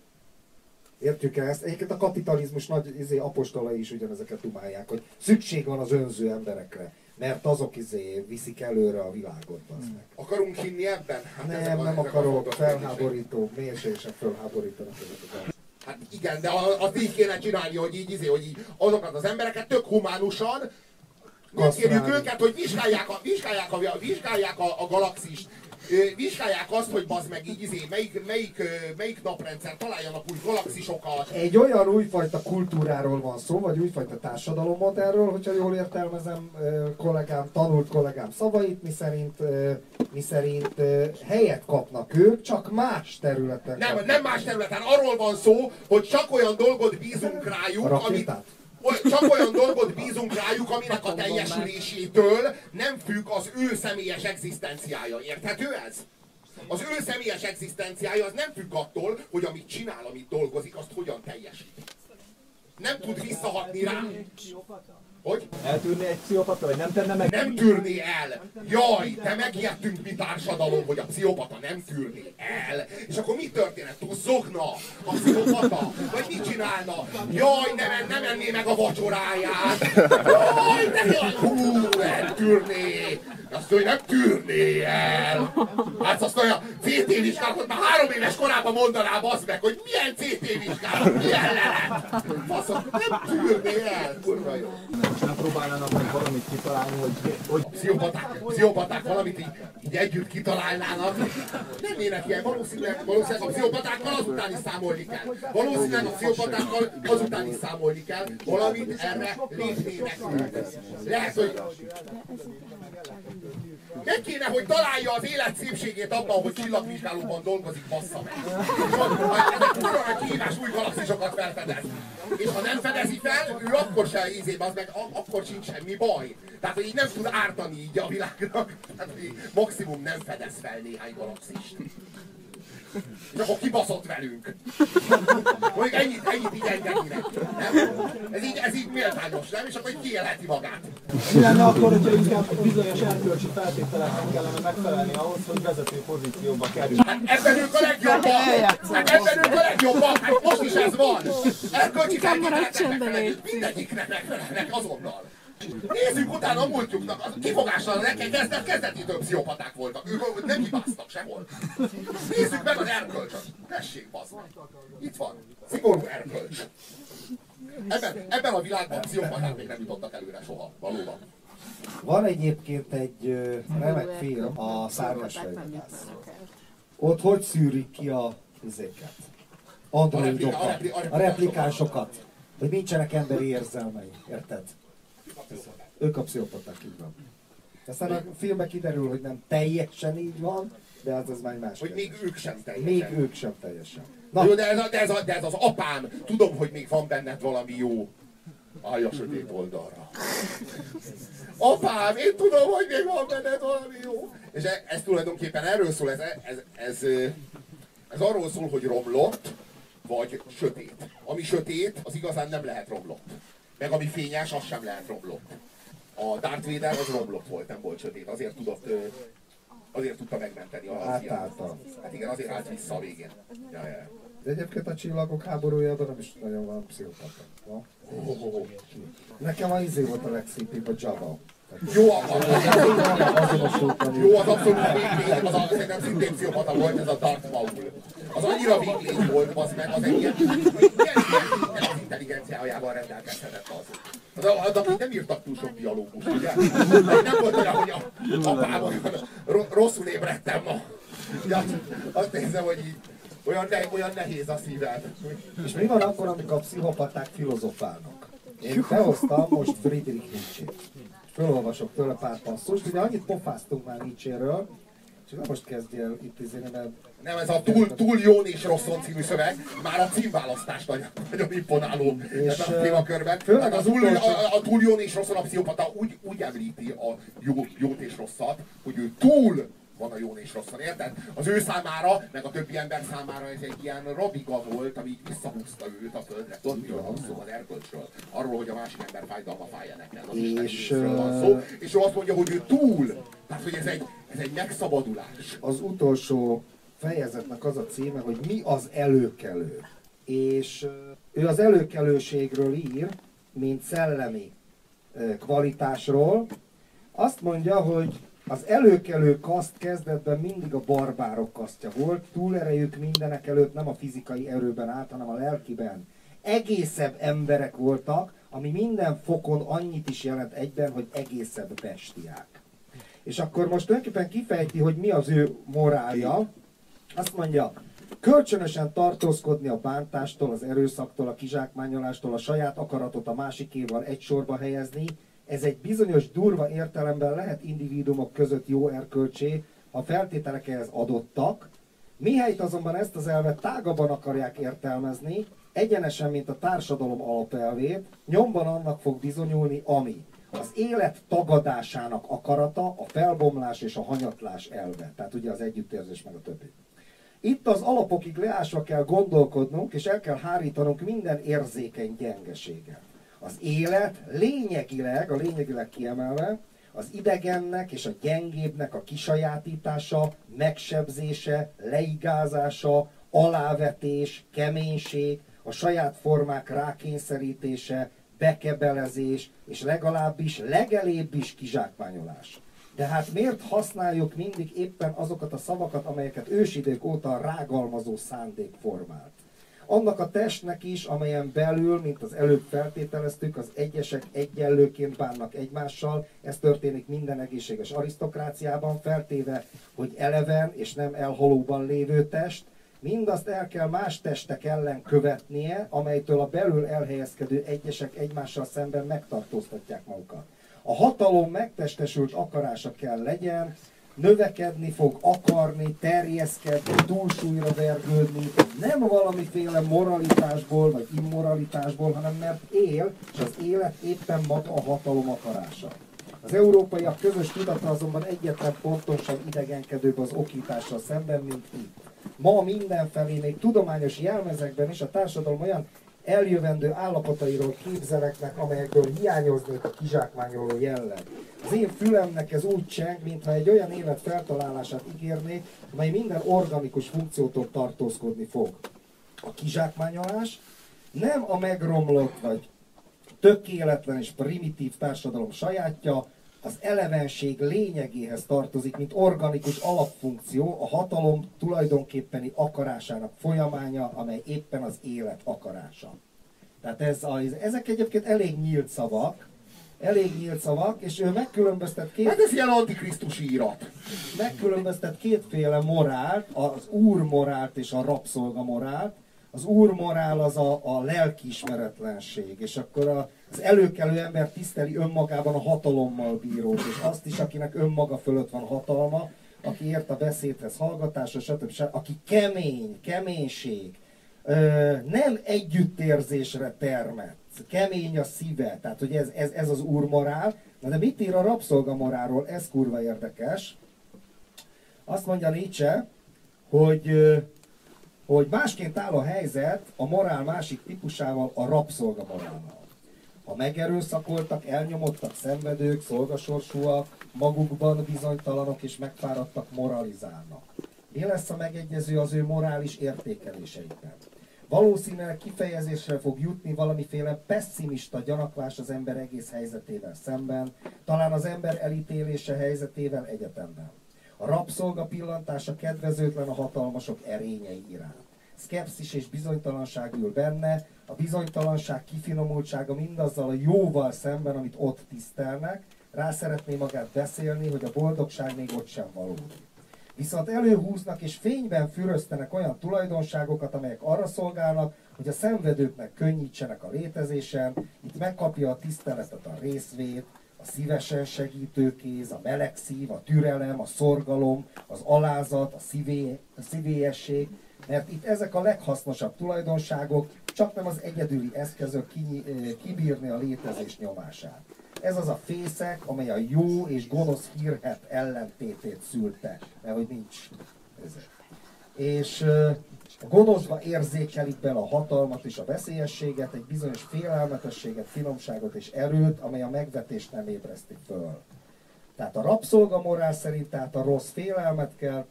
Értjük el ezt? Egyébként a kapitalizmus nagy izé, apostolai is ugyanezeket dumálják, hogy szükség van az önző emberekre, mert azok izé viszik előre a világot. meg. Akarunk hinni ebben? Hát Nem, nem akarok, felháborító, mélységesen felháborítanak ezek az. Hát igen, de azt így kéne csinálni, hogy így, izé, hogy így azokat az embereket tök humánusan, Kasztrálni. őket, hogy vizsgálják a, vizsgálják a, vizsgálják a, a galaxist, vizsgálják azt, hogy bazd meg így izé, melyik, melyik, melyik naprendszer, találjanak új galaxisokat. Egy olyan újfajta kultúráról van szó, vagy újfajta társadalommodellről, hogyha jól értelmezem kollégám, tanult kollégám szavait, miszerint, ö, miszerint ö, helyet kapnak ők, csak más területen. Nem, kapnak. nem más területen, arról van szó, hogy csak olyan dolgot bízunk rájuk, amit, csak olyan dolgot bízunk rájuk, aminek a teljesülésétől nem függ az ő személyes egzisztenciája. Érthető ez? Az ő személyes egzisztenciája az nem függ attól, hogy amit csinál, amit dolgozik, azt hogyan teljesít. Nem tud visszahatni rá. Hogy? Eltűrni egy pszichopata, vagy nem tenne meg? Nem tűrni el. Jaj, de megijedtünk mi társadalom, hogy a pszichopata nem tűrni el. És akkor mi történne? Tuzzogna a pszichopata? Vagy mit csinálna? Jaj, nem, nem enné meg a vacsoráját. Jaj, de jaj, hú, nem tűrné. Azt hogy nem tűrné el. Hát azt mondja, CT vizsgálatot már három éves korában mondaná az meg, hogy milyen CT vizsgálat, milyen lelet. Faszom, nem tűrné el. Kurva jó. Nem próbálnának meg valamit kitalálni, hogy, hogy a pszichopaták, pszichopaták valamit így, így együtt kitalálnának. Nem ének ilyen, valószínűleg, valószínűleg a pszichopatákkal azután is számolni kell. Valószínűleg a pszichopatákkal azután is számolni kell. Valamit erre lépnének. Lehet, hogy meg kéne, hogy találja az élet szépségét abban, hogy csillagvizsgálóban dolgozik, bassza meg. Ez egy kurva kihívás új galaxisokat felfedez. És ha nem fedezi fel, ő akkor se ízé, az meg akkor sincs semmi baj. Tehát, hogy így nem tud ártani így a világnak. Tehát, hogy maximum nem fedez fel néhány galaxist. És akkor kibaszott velünk. Mondjuk ennyit, ennyit így. Nem? Ez így, ez így méltányos, nem? És akkor így kiélheti magát. mi lenne akkor, hogyha inkább bizonyos erkölcsi feltételeknek kellene megfelelni ahhoz, hogy vezető pozícióba kerül? Hát ebben ők a legjobbak! Hát ebben ők a legjobbak! Hát most is ez van! Erkölcsi feltételeknek megfelelnek, mindegyiknek megfelelnek azonnal. Nézzük utána a múltjuknak, az kifogással nekem kezdet, kezdetétől pszichopaták voltak. Ők nem hibáztak sehol. Nézzük meg az erkölcsöt. Tessék, bazd meg. Itt van. Szigorú erkölcs. Ebben, ebben a világban pszichopaták még nem jutottak előre soha. Valóban. Van egyébként egy remek film, a Szárnyas fejvadász. Ott hogy szűrik ki a izéket? Androidokat, a replikásokat, hogy nincsenek emberi érzelmei, érted? Ők a pszichopaták, így van. Aztán a filmben kiderül, hogy nem teljesen így van, de az, az már más Hogy kérdés. még ők sem teljesen. még ők sem teljesen. Na. Na, Jó, de ez, a, de, ez a, de ez az apám, tudom, hogy még van benned valami jó. Állj a sötét oldalra. Apám, én tudom, hogy még van benned valami jó. És ez, ez tulajdonképpen erről szól, ez, ez, ez, ez arról szól, hogy romlott, vagy sötét. Ami sötét, az igazán nem lehet romlott. Meg ami fényes, az sem lehet romlott. A Darth Vader az romlott volt, nem volt sötét. Azért tudott, azért tudta megmenteni a Átállta. Hát igen, azért állt vissza a végén. Ja, ja. De egyébként a csillagok háborújában nem is nagyon van pszichopata. No? Oh, oh, oh. Nekem a izé volt a legszépibb, a Java. Jó, a, a, Azonosultan jó, az abszolút véglény, az a, szerintem szintén pszichopata volt, ez a Darth Maul. Az annyira véglény volt, az meg, az egy ilyen, az intelligenciájával rendelkezhetett az. Az, az, akik nem írtak túl sok dialógus, ugye? Nem volt olyan, hogy a apám rosszul ébredtem ma. Ja, azt nézem, hogy így olyan, ne, olyan nehéz a szíved. És mi van akkor, amikor a pszichopaták filozofálnak? Én behoztam most Friedrich Nietzsche-t. Fölolvasok tőle pár passzust, ugye annyit pofáztunk már Nietzsche-ről, és nem most kezdj el itt izéni, mert Nem, ez a túl, túl Jón és Rosszon című szöveg, már a címválasztás nagyon, nagyon imponáló És, ebben a témakörben. főleg az túl, utolsó- a, a túl Jón és Rosszon a pszichopata úgy, úgy említi a jó, jót és rosszat, hogy ő túl van a jón és rosszon, érted? Az ő számára, meg a többi ember számára ez egy ilyen rabiga volt, ami visszahúzta őt a földre. Tudod, miről van szó az erkölcsről? Arról, hogy a másik ember fájdalma fájja neked. Az És, van szó. És ő azt mondja, hogy ő túl. Tehát, hogy ez egy, ez egy megszabadulás. az utolsó fejezetnek az a címe, hogy mi az előkelő. És ő az előkelőségről ír, mint szellemi kvalitásról. Azt mondja, hogy az előkelő kaszt kezdetben mindig a barbárok kasztja volt, túlerejük mindenek előtt nem a fizikai erőben állt, hanem a lelkiben. Egészebb emberek voltak, ami minden fokon annyit is jelent egyben, hogy egészebb bestiák. És akkor most tulajdonképpen kifejti, hogy mi az ő morálja. Azt mondja, kölcsönösen tartózkodni a bántástól, az erőszaktól, a kizsákmányolástól, a saját akaratot a másikéval egy sorba helyezni, ez egy bizonyos durva értelemben lehet individuumok között jó erkölcsé, ha feltételek ehhez adottak, Mihelyt azonban ezt az elvet tágabban akarják értelmezni, egyenesen, mint a társadalom alapelvét, nyomban annak fog bizonyulni, ami az élet tagadásának akarata, a felbomlás és a hanyatlás elve. Tehát ugye az együttérzés meg a többi. Itt az alapokig leásva kell gondolkodnunk, és el kell hárítanunk minden érzékeny gyengeséget. Az élet lényegileg, a lényegileg kiemelve, az idegennek és a gyengébbnek a kisajátítása, megsebzése, leigázása, alávetés, keménység, a saját formák rákényszerítése, bekebelezés, és legalábbis legelébb is kizsákmányolás. De hát miért használjuk mindig éppen azokat a szavakat, amelyeket ősidők óta rágalmazó szándék formált? Annak a testnek is, amelyen belül, mint az előbb feltételeztük, az egyesek egyenlőként bánnak egymással, ez történik minden egészséges arisztokráciában, feltéve, hogy eleven és nem elhalóban lévő test, mindazt el kell más testek ellen követnie, amelytől a belül elhelyezkedő egyesek egymással szemben megtartóztatják magukat. A hatalom megtestesült akarása kell legyen, növekedni fog, akarni, terjeszkedni, túlsúlyra vergődni, nem valamiféle moralitásból vagy immoralitásból, hanem mert él, és az élet éppen maga a hatalom akarása. Az európaiak közös tudata azonban egyetlen pontosan idegenkedőbb az okítással szemben, mint itt. Ma mindenfelé, még tudományos jelmezekben is a társadalom olyan eljövendő állapotairól képzeleknek, amelyekből hiányoznék a kizsákmányoló jelleg. Az én fülemnek ez úgy cseng, mintha egy olyan élet feltalálását ígérnék, amely minden organikus funkciótól tartózkodni fog. A kizsákmányolás nem a megromlott vagy tökéletlen és primitív társadalom sajátja, az elevenség lényegéhez tartozik, mint organikus alapfunkció, a hatalom tulajdonképpeni akarásának folyamánya, amely éppen az élet akarása. Tehát ez az, ezek egyébként elég nyílt szavak, elég nyílt szavak, és ő megkülönböztet két Hát ez ilyen antikrisztus írat. megkülönböztet kétféle morált, az úr morált és a rabszolga morált. Az úr morál az a, a lelkiismeretlenség, és akkor a, az előkelő ember tiszteli önmagában a hatalommal bírót, és azt is, akinek önmaga fölött van hatalma, aki ért a beszédhez, hallgatásra, stb. stb. Aki kemény, keménység, nem együttérzésre termett, kemény a szíve, tehát hogy ez, ez, ez az úrmorál. Na de mit ír a rabszolgamoráról? Ez kurva érdekes. Azt mondja Nietzsche, hogy, hogy másként áll a helyzet a morál másik típusával, a rabszolgamorálnal. A megerőszakoltak, elnyomottak, szenvedők, szolgasorsúak, magukban bizonytalanok és megfáradtak moralizálnak. Mi lesz a megegyező az ő morális értékeléseikben? Valószínűleg kifejezésre fog jutni valamiféle pessimista gyanakvás az ember egész helyzetével szemben, talán az ember elítélése helyzetével egyetemben. A rabszolga pillantása kedvezőtlen a hatalmasok erényei iránt. Szkepszis és bizonytalanság ül benne, a bizonytalanság kifinomultsága mindazzal a jóval szemben, amit ott tisztelnek, rá szeretné magát beszélni, hogy a boldogság még ott sem valódi. Viszont előhúznak és fényben füröztenek olyan tulajdonságokat, amelyek arra szolgálnak, hogy a szenvedőknek könnyítsenek a létezésen, itt megkapja a tiszteletet a részvét, a szívesen segítő kéz, a meleg szív, a türelem, a szorgalom, az alázat, a, szívé, a szívélyesség, mert itt ezek a leghasznosabb tulajdonságok, csak nem az egyedüli eszközök eh, kibírni a létezés nyomását. Ez az a fészek, amely a jó és gonosz hírhet ellentétét szülte, mert hogy nincs ez. És eh, a gonoszba érzékelik bele a hatalmat és a veszélyességet, egy bizonyos félelmetességet, finomságot és erőt, amely a megvetést nem ébreszti föl. Tehát a rabszolgamorál szerint, tehát a rossz félelmet kelt,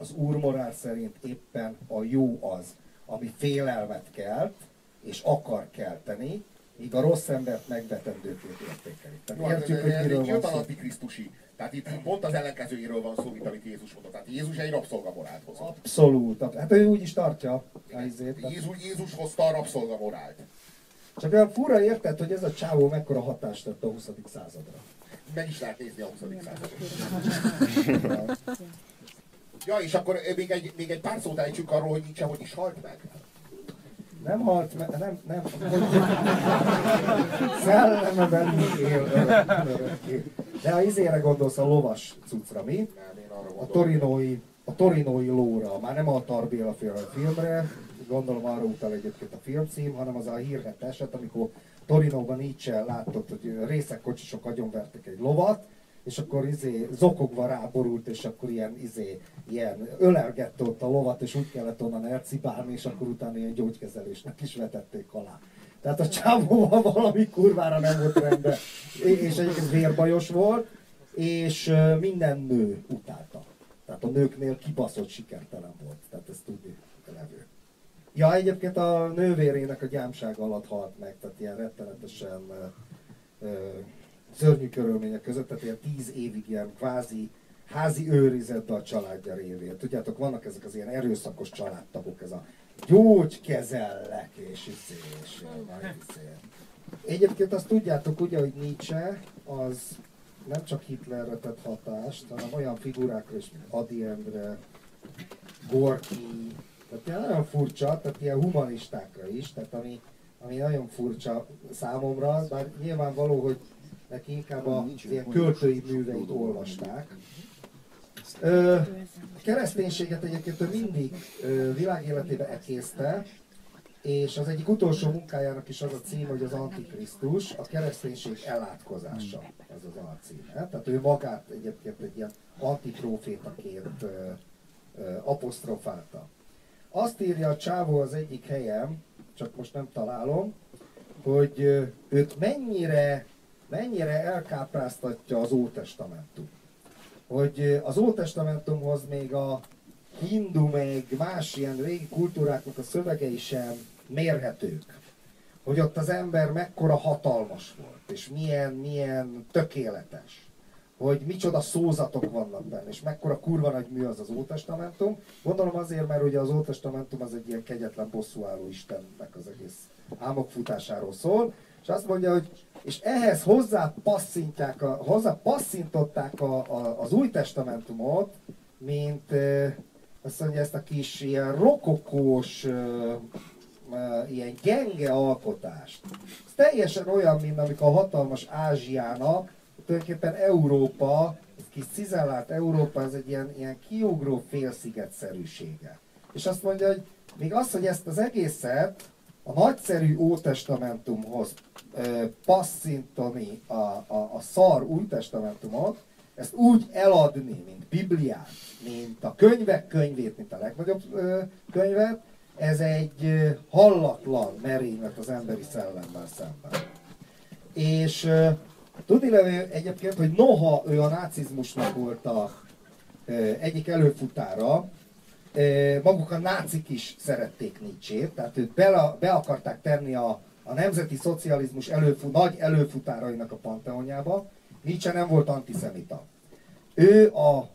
az úrmorál szerint éppen a jó az, ami félelmet kelt, és akar kelteni, míg a rossz embert megvetendőként értékeli. Tehát Jó, hát értjük, hogy egy miről van szó. antikrisztusi. Tehát itt pont az ellenkezőjéről van szó, mint amit Jézus mondott. Tehát Jézus egy rabszolgamorált hozott. Abszolút. Hát ő úgy is tartja a izét. Jézus, Jézus hozta a rabszolgamorált. Csak olyan fura érted, hogy ez a csávó mekkora hatást tett a 20. századra. Meg is lehet nézni a 20. századot. Ja, és akkor még egy, még egy pár szót ejtsünk arról, hogy Nietzsche hogy is halt meg. Nem halt, me- nem, nem. Szelleme belül él örök- örökké. De a izére gondolsz a lovas cuccra, mi? Nem, én arra A torinói, a torinói lóra, már nem a Tarbéla filmre, gondolom arra utal egyébként a filmcím, hanem az a hírhet eset, amikor Torinóban Nietzsche látott, hogy részekkocsisok agyonvertek egy lovat, és akkor izé zokogva ráborult, és akkor ilyen, izé, ilyen ölelgette ott a lovat, és úgy kellett onnan elcibálni, és akkor utána ilyen gyógykezelésnek is vetették alá. Tehát a csávóval valami kurvára nem volt rendben, és egyébként vérbajos volt, és minden nő utálta. Tehát a nőknél kibaszott sikertelen volt, tehát ezt tudni levő. Ja, egyébként a nővérének a gyámsága alatt halt meg, tehát ilyen rettenetesen ö, szörnyű körülmények között, tehát ilyen tíz évig ilyen kvázi házi őrizetbe a családja révén. Tudjátok, vannak ezek az ilyen erőszakos családtagok, ez a gyógykezellek és izé, és majd izé. Egyébként azt tudjátok ugye, hogy Nietzsche az nem csak Hitlerre tett hatást, hanem olyan figurákra is, mint Adi Endre, Gorki, tehát ilyen nagyon furcsa, tehát ilyen humanistákra is, tehát ami, ami nagyon furcsa számomra, bár nyilvánvaló, hogy neki inkább a ilyen költői műveit olvasták. Ö, a kereszténységet egyébként ő mindig ö, világéletébe ekészte, és az egyik utolsó munkájának is az a cím, hogy az Antikrisztus, a kereszténység elátkozása, ez az alcíme. Tehát ő magát egyébként egy ilyen antiprófétaként ö, ö, apostrofálta. Azt írja a csávó az egyik helyen, csak most nem találom, hogy ö, őt mennyire, mennyire elkápráztatja az Ótestamentum. Hogy az Ótestamentumhoz még a hindu, meg más ilyen régi kultúráknak a szövegei sem mérhetők. Hogy ott az ember mekkora hatalmas volt, és milyen, milyen tökéletes. Hogy micsoda szózatok vannak benne, és mekkora kurva nagy mű az az Ótestamentum. Gondolom azért, mert ugye az Ótestamentum az egy ilyen kegyetlen bosszúálló Istennek az egész álmok futásáról szól, azt mondja, hogy és ehhez hozzá passzintják, hozzá passzintották a, a, az új testamentumot, mint azt mondja, ezt a kis ilyen rokokós, ilyen gyenge alkotást. Ez teljesen olyan, mint amikor a hatalmas Ázsiának, tulajdonképpen Európa, ez kis cizellált Európa, ez egy ilyen, ilyen kiugró félszigetszerűsége. És azt mondja, hogy még az, hogy ezt az egészet a nagyszerű Ótestamentumhoz passzintani a, a, a szar Új ezt úgy eladni, mint Bibliát, mint a könyvek könyvét, mint a legnagyobb ö, könyvet, ez egy ö, hallatlan merénylet az emberi szellemmel szemben. És ö, tudni levő egyébként, hogy noha ő a nácizmusnak volt a ö, egyik előfutára, maguk a nácik is szerették Nietzsét, tehát őt be, be akarták tenni a, a nemzeti szocializmus előfu, nagy előfutárainak a panteonjába, Nietzsche nem volt antiszemita. Ő a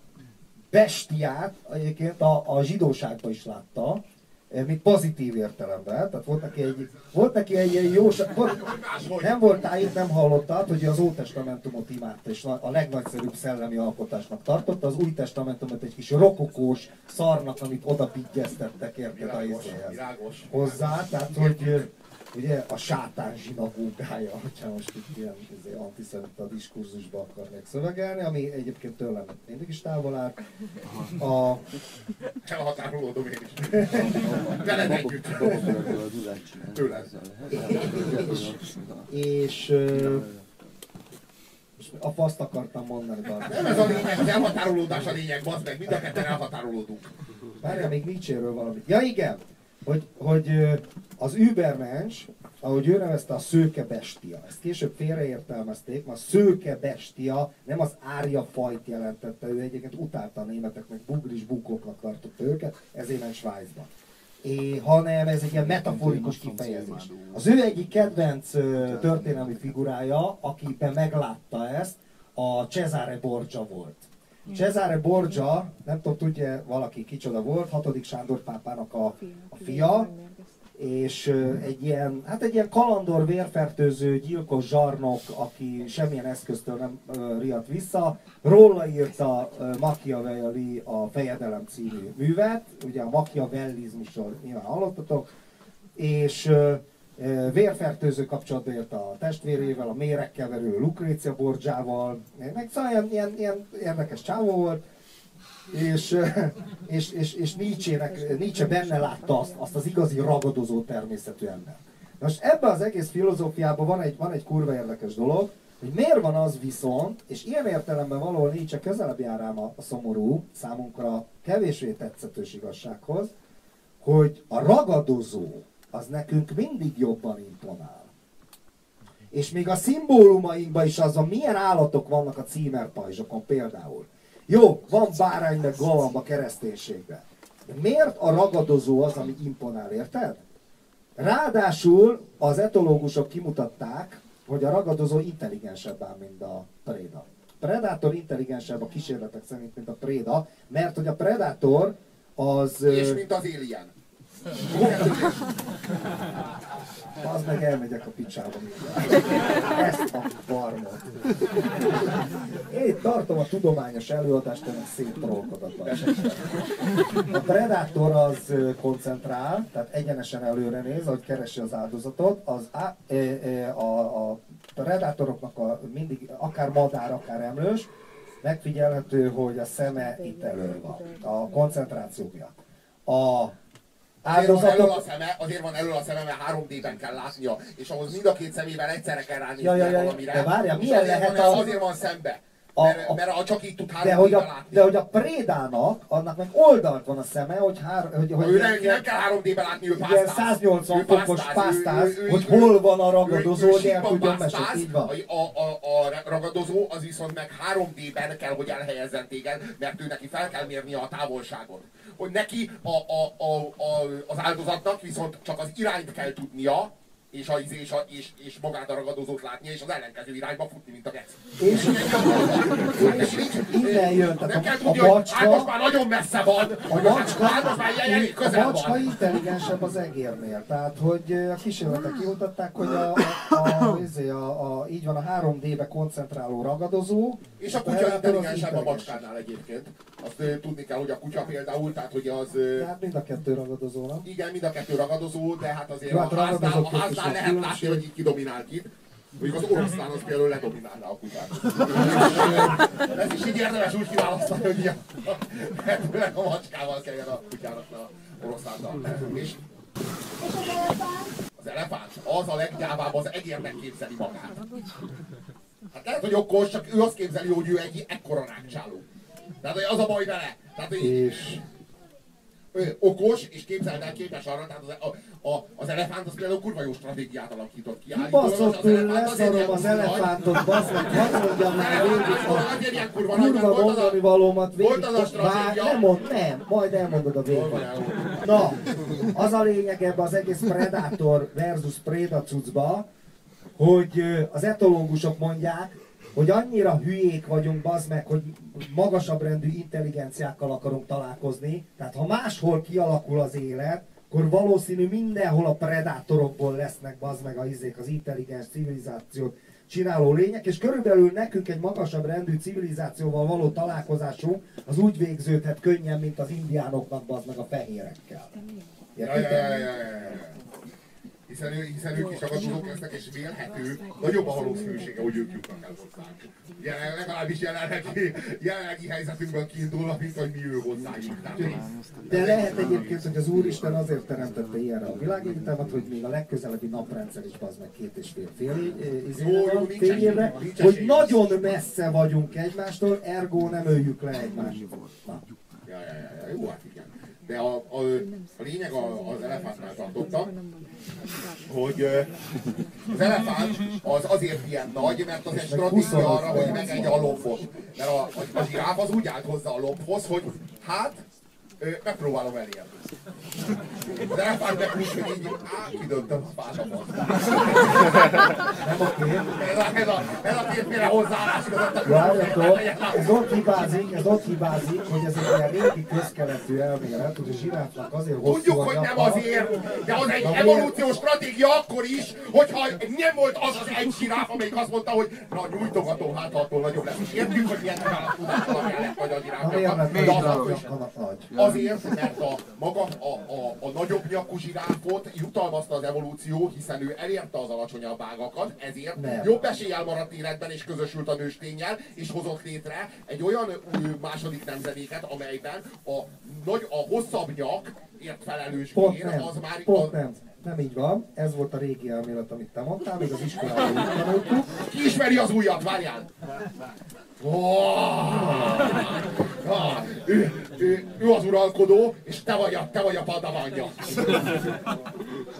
bestiát egyébként a, a zsidóságban is látta, mint pozitív értelemben. Tehát volt neki egy, volt neki egy ilyen jó... Volt, nem voltál itt, nem hallottad, hogy az Ótestamentumot imádta, és a legnagyszerűbb szellemi alkotásnak tartotta. Az Új Testamentumot egy kis rokokós szarnak, amit oda pigyeztettek, érted a izéhez. Hozzá, tehát hogy ugye a sátán zsinagógája, hogyha most itt ilyen izé, antiszemita diskurzusba akarnék szövegelni, ami egyébként tőlem mindig is távol áll. A, Elhatárolódom én is. Veled együtt. Tőled. és most a faszt akartam mondani, Barbi. Nem ez a lényeg, az elhatárolódás a lényeg, bazd meg, mind a ketten elhatárolódunk. Várjál még Nietzséről valamit. Ja igen, hogy, hogy az Übermensch, ahogy ő nevezte a szőke bestia, ezt később félreértelmezték, mert a szőke bestia nem az árja fajt jelentette, ő egyébként utálta a németeknek, bugris bukóknak tartotta őket, ezért ment Svájcba. É, hanem ez egy ilyen metaforikus kifejezés. Az ő egyik kedvenc történelmi figurája, akiben meglátta ezt, a Cesare Borgia volt. Cesare Borgia, nem tudom, tudja valaki kicsoda volt, 6. Sándor pápának a, a fia, és egy ilyen, hát egy ilyen kalandor, vérfertőző, gyilkos zsarnok, aki semmilyen eszköztől nem riadt vissza. Róla írta ö, Machiavelli a Fejedelem című művet, ugye a Machiavellizmusról nyilván hallottatok, és ö, vérfertőző kapcsolatba ért a testvérével, a méregkel verő Borgiával, meg szóval ilyen, ilyen, ilyen érdekes csávó volt, és, és, és, és Nietzsche-nek, Nietzsche benne látta azt, azt az igazi ragadozó természetű embert. Most ebben az egész filozófiában van egy, van egy kurva érdekes dolog, hogy miért van az viszont, és ilyen értelemben valahol Nietzsche közelebb jár ám a, a szomorú, számunkra kevésbé tetszetős igazsághoz, hogy a ragadozó az nekünk mindig jobban imponál. És még a szimbólumainkban is az, a milyen állatok vannak a címerpajzsokon például. Jó, van bárány meg a kereszténységben. De miért a ragadozó az, ami imponál, érted? Ráadásul az etológusok kimutatták, hogy a ragadozó intelligensebb ám, mint a préda. Predátor intelligensebb a kísérletek szerint, mint a préda, mert hogy a predátor az... És mint az Alien. Az meg elmegyek a picsába. Ezt a barmot. Én tartom a tudományos előadást, ennek szép trollkodatban. A predátor az koncentrál, tehát egyenesen előre néz, ahogy keresi az áldozatot. Az á, a, a predátoroknak a, mindig, akár madár, akár emlős, megfigyelhető, hogy a szeme itt elő van, a koncentráció miatt. A Azért van, elől a áldozatok, szeme, azért van elől a szeme, mert 3D-ben kell látnia, és ahhoz mind a két szemével egyszerre kell ránézni Ja, ja, ja, valamire. de várjál, milyen azért lehet van, a- Azért van szembe, A- mert, a- mert a, csak így tud de 3 hogy, d a, látni. de hogy a prédának, annak meg oldalt van a szeme, hogy, hár, hogy, hogy ő nem, nem kell 3D-ben látni, ő pásztáz. 180 Ő fokos pásztáz, ő- ő- hogy ő- hol van a ragadozó, hogy el tudjon mesélni. Így van. A, a, a, a ragadozó az viszont meg 3D-ben kell, hogy elhelyezzen téged, mert ő neki fel kell mérnie a távolságot. Hogy neki a, a, a, a, az áldozatnak viszont csak az irányt kell tudnia, és, a, és, a, és, és magát a ragadozót látnia, és az ellenkező irányba futni, mint a gec. És, és innen jön, Nem tehát kell a, tudni, a hogy macska, hát most már nagyon messze van, a macska, hát most már a közel macska van. intelligensebb az egérnél. Tehát, hogy a kísérletek kimutatták, hogy a, a, a, izé, a, a, így van a 3D-be koncentráló ragadozó. És a kutya intelligensebb a macskánál egyébként. Azt ö, tudni kell, hogy a kutya például, tehát hogy az... ö, Tehát mind a kettő ragadozó, nem? Igen, mind a kettő ragadozó, de hát azért Jó, a hát háznál, a között is háznál van lehet látni, hogy így kidominál kit. Mondjuk az oroszlán az például ledominálna a kutyát. Ez is így érdemes úgy kiválasztani, hogy ilyen, a macskával kelljen a kutyának a oroszlánnal. És az elefánt az a leggyávább, az egérnek képzeli magát. Hát lehet, hogy okos, csak ő azt képzeli, hogy ő egy ekkora rákcsáló. Tehát, hogy az a baj vele. Tehát, hogy És okos és képzeld el képes arra, tehát az, a, az elefánt az például kurva jó stratégiát alakított ki. Állítólag Baszott, az elefánt azért leszarom az elefántot, bassz meg, hadd mondjam már végig a kurva mondani valómat végig. Bár nem mond, nem, majd elmondod a végén. Na, az a lényeg ebbe az egész Predator versus Preda cuccba, hogy az etológusok mondják, hogy annyira hülyék vagyunk, bazd meg, hogy magasabb rendű intelligenciákkal akarunk találkozni. Tehát ha máshol kialakul az élet, akkor valószínű mindenhol a predátorokból lesznek bazd meg a izék, az intelligens civilizációt csináló lények, és körülbelül nekünk egy magasabb rendű civilizációval való találkozásunk az úgy végződhet könnyen, mint az indiánoknak bazd meg a fehérekkel. Ja, ja, ja, ja, ja, ja. Hiszen, ő, hiszen ők is akadozók lesznek, és vélhető, nagyobb a valószínűsége, hogy ők jutnak el hozzánk. Jelen, legalábbis jelenlegi, jelenlegi helyzetünkben kiindulva, mint hogy mi ő. Tehát, De lehet egyébként, hogy az Úristen azért teremtette ilyenre a világegyetemet, hogy még a legközelebbi naprendszer is az meg két és fél, fél, évre, nincs hogy nagyon messze vagyunk egymástól, ergo nem öljük le egymást. Na. Ja, ja, ja, jó, hát igen. De a, a, a lényeg a, az elefántnál tartotta, hogy az elefánt az azért ilyen nagy, mert az egy stratégia arra, hogy megegye a lombot. Mert a, a, a zsiráf az úgy állt hozzá a lombhoz, hogy hát megpróbálom elérni. Az elefánt meg úgy, hogy így á, kidöntöm a fásamat. Nem oké. Ez a, ez a, ez a kétféle hozzáállás között. a- Várjatok, ez ott hibázik, ez ott hibázik, hogy ez egy ilyen régi közkeletű elmélet, hogy a zsiráfnak azért hosszú Tudjuk, a hogy nem azért, de az egy evolúciós stratégia akkor is, hogyha nem volt az az egy siráf, amelyik azt mondta, hogy na nyújtogatom, hát attól nagyobb lesz. És értjük, hogy milyen megállapodás alapján lett nagy a Na miért lett zsiráf. De az a Azért, mert a maga a, a, a nagyobb nyakú zsiráfot jutalmazta az evolúció, hiszen ő elérte az alacsonyabb ágakat, ezért Nem. jobb eséllyel maradt életben és közösült a nőstényel, és hozott létre egy olyan ő, második nemzedéket, amelyben a, nagy, a hosszabb nyak ért felelős Pont gér, nem, az már pont a, nem. Nem így van, ez volt a régi elmélet, amit te mondtál, még az iskolában tanultuk. Ki ismeri az újat, várjál! Ah, ő, ő, ő, az uralkodó, és te vagy a, te vagy a padavanja.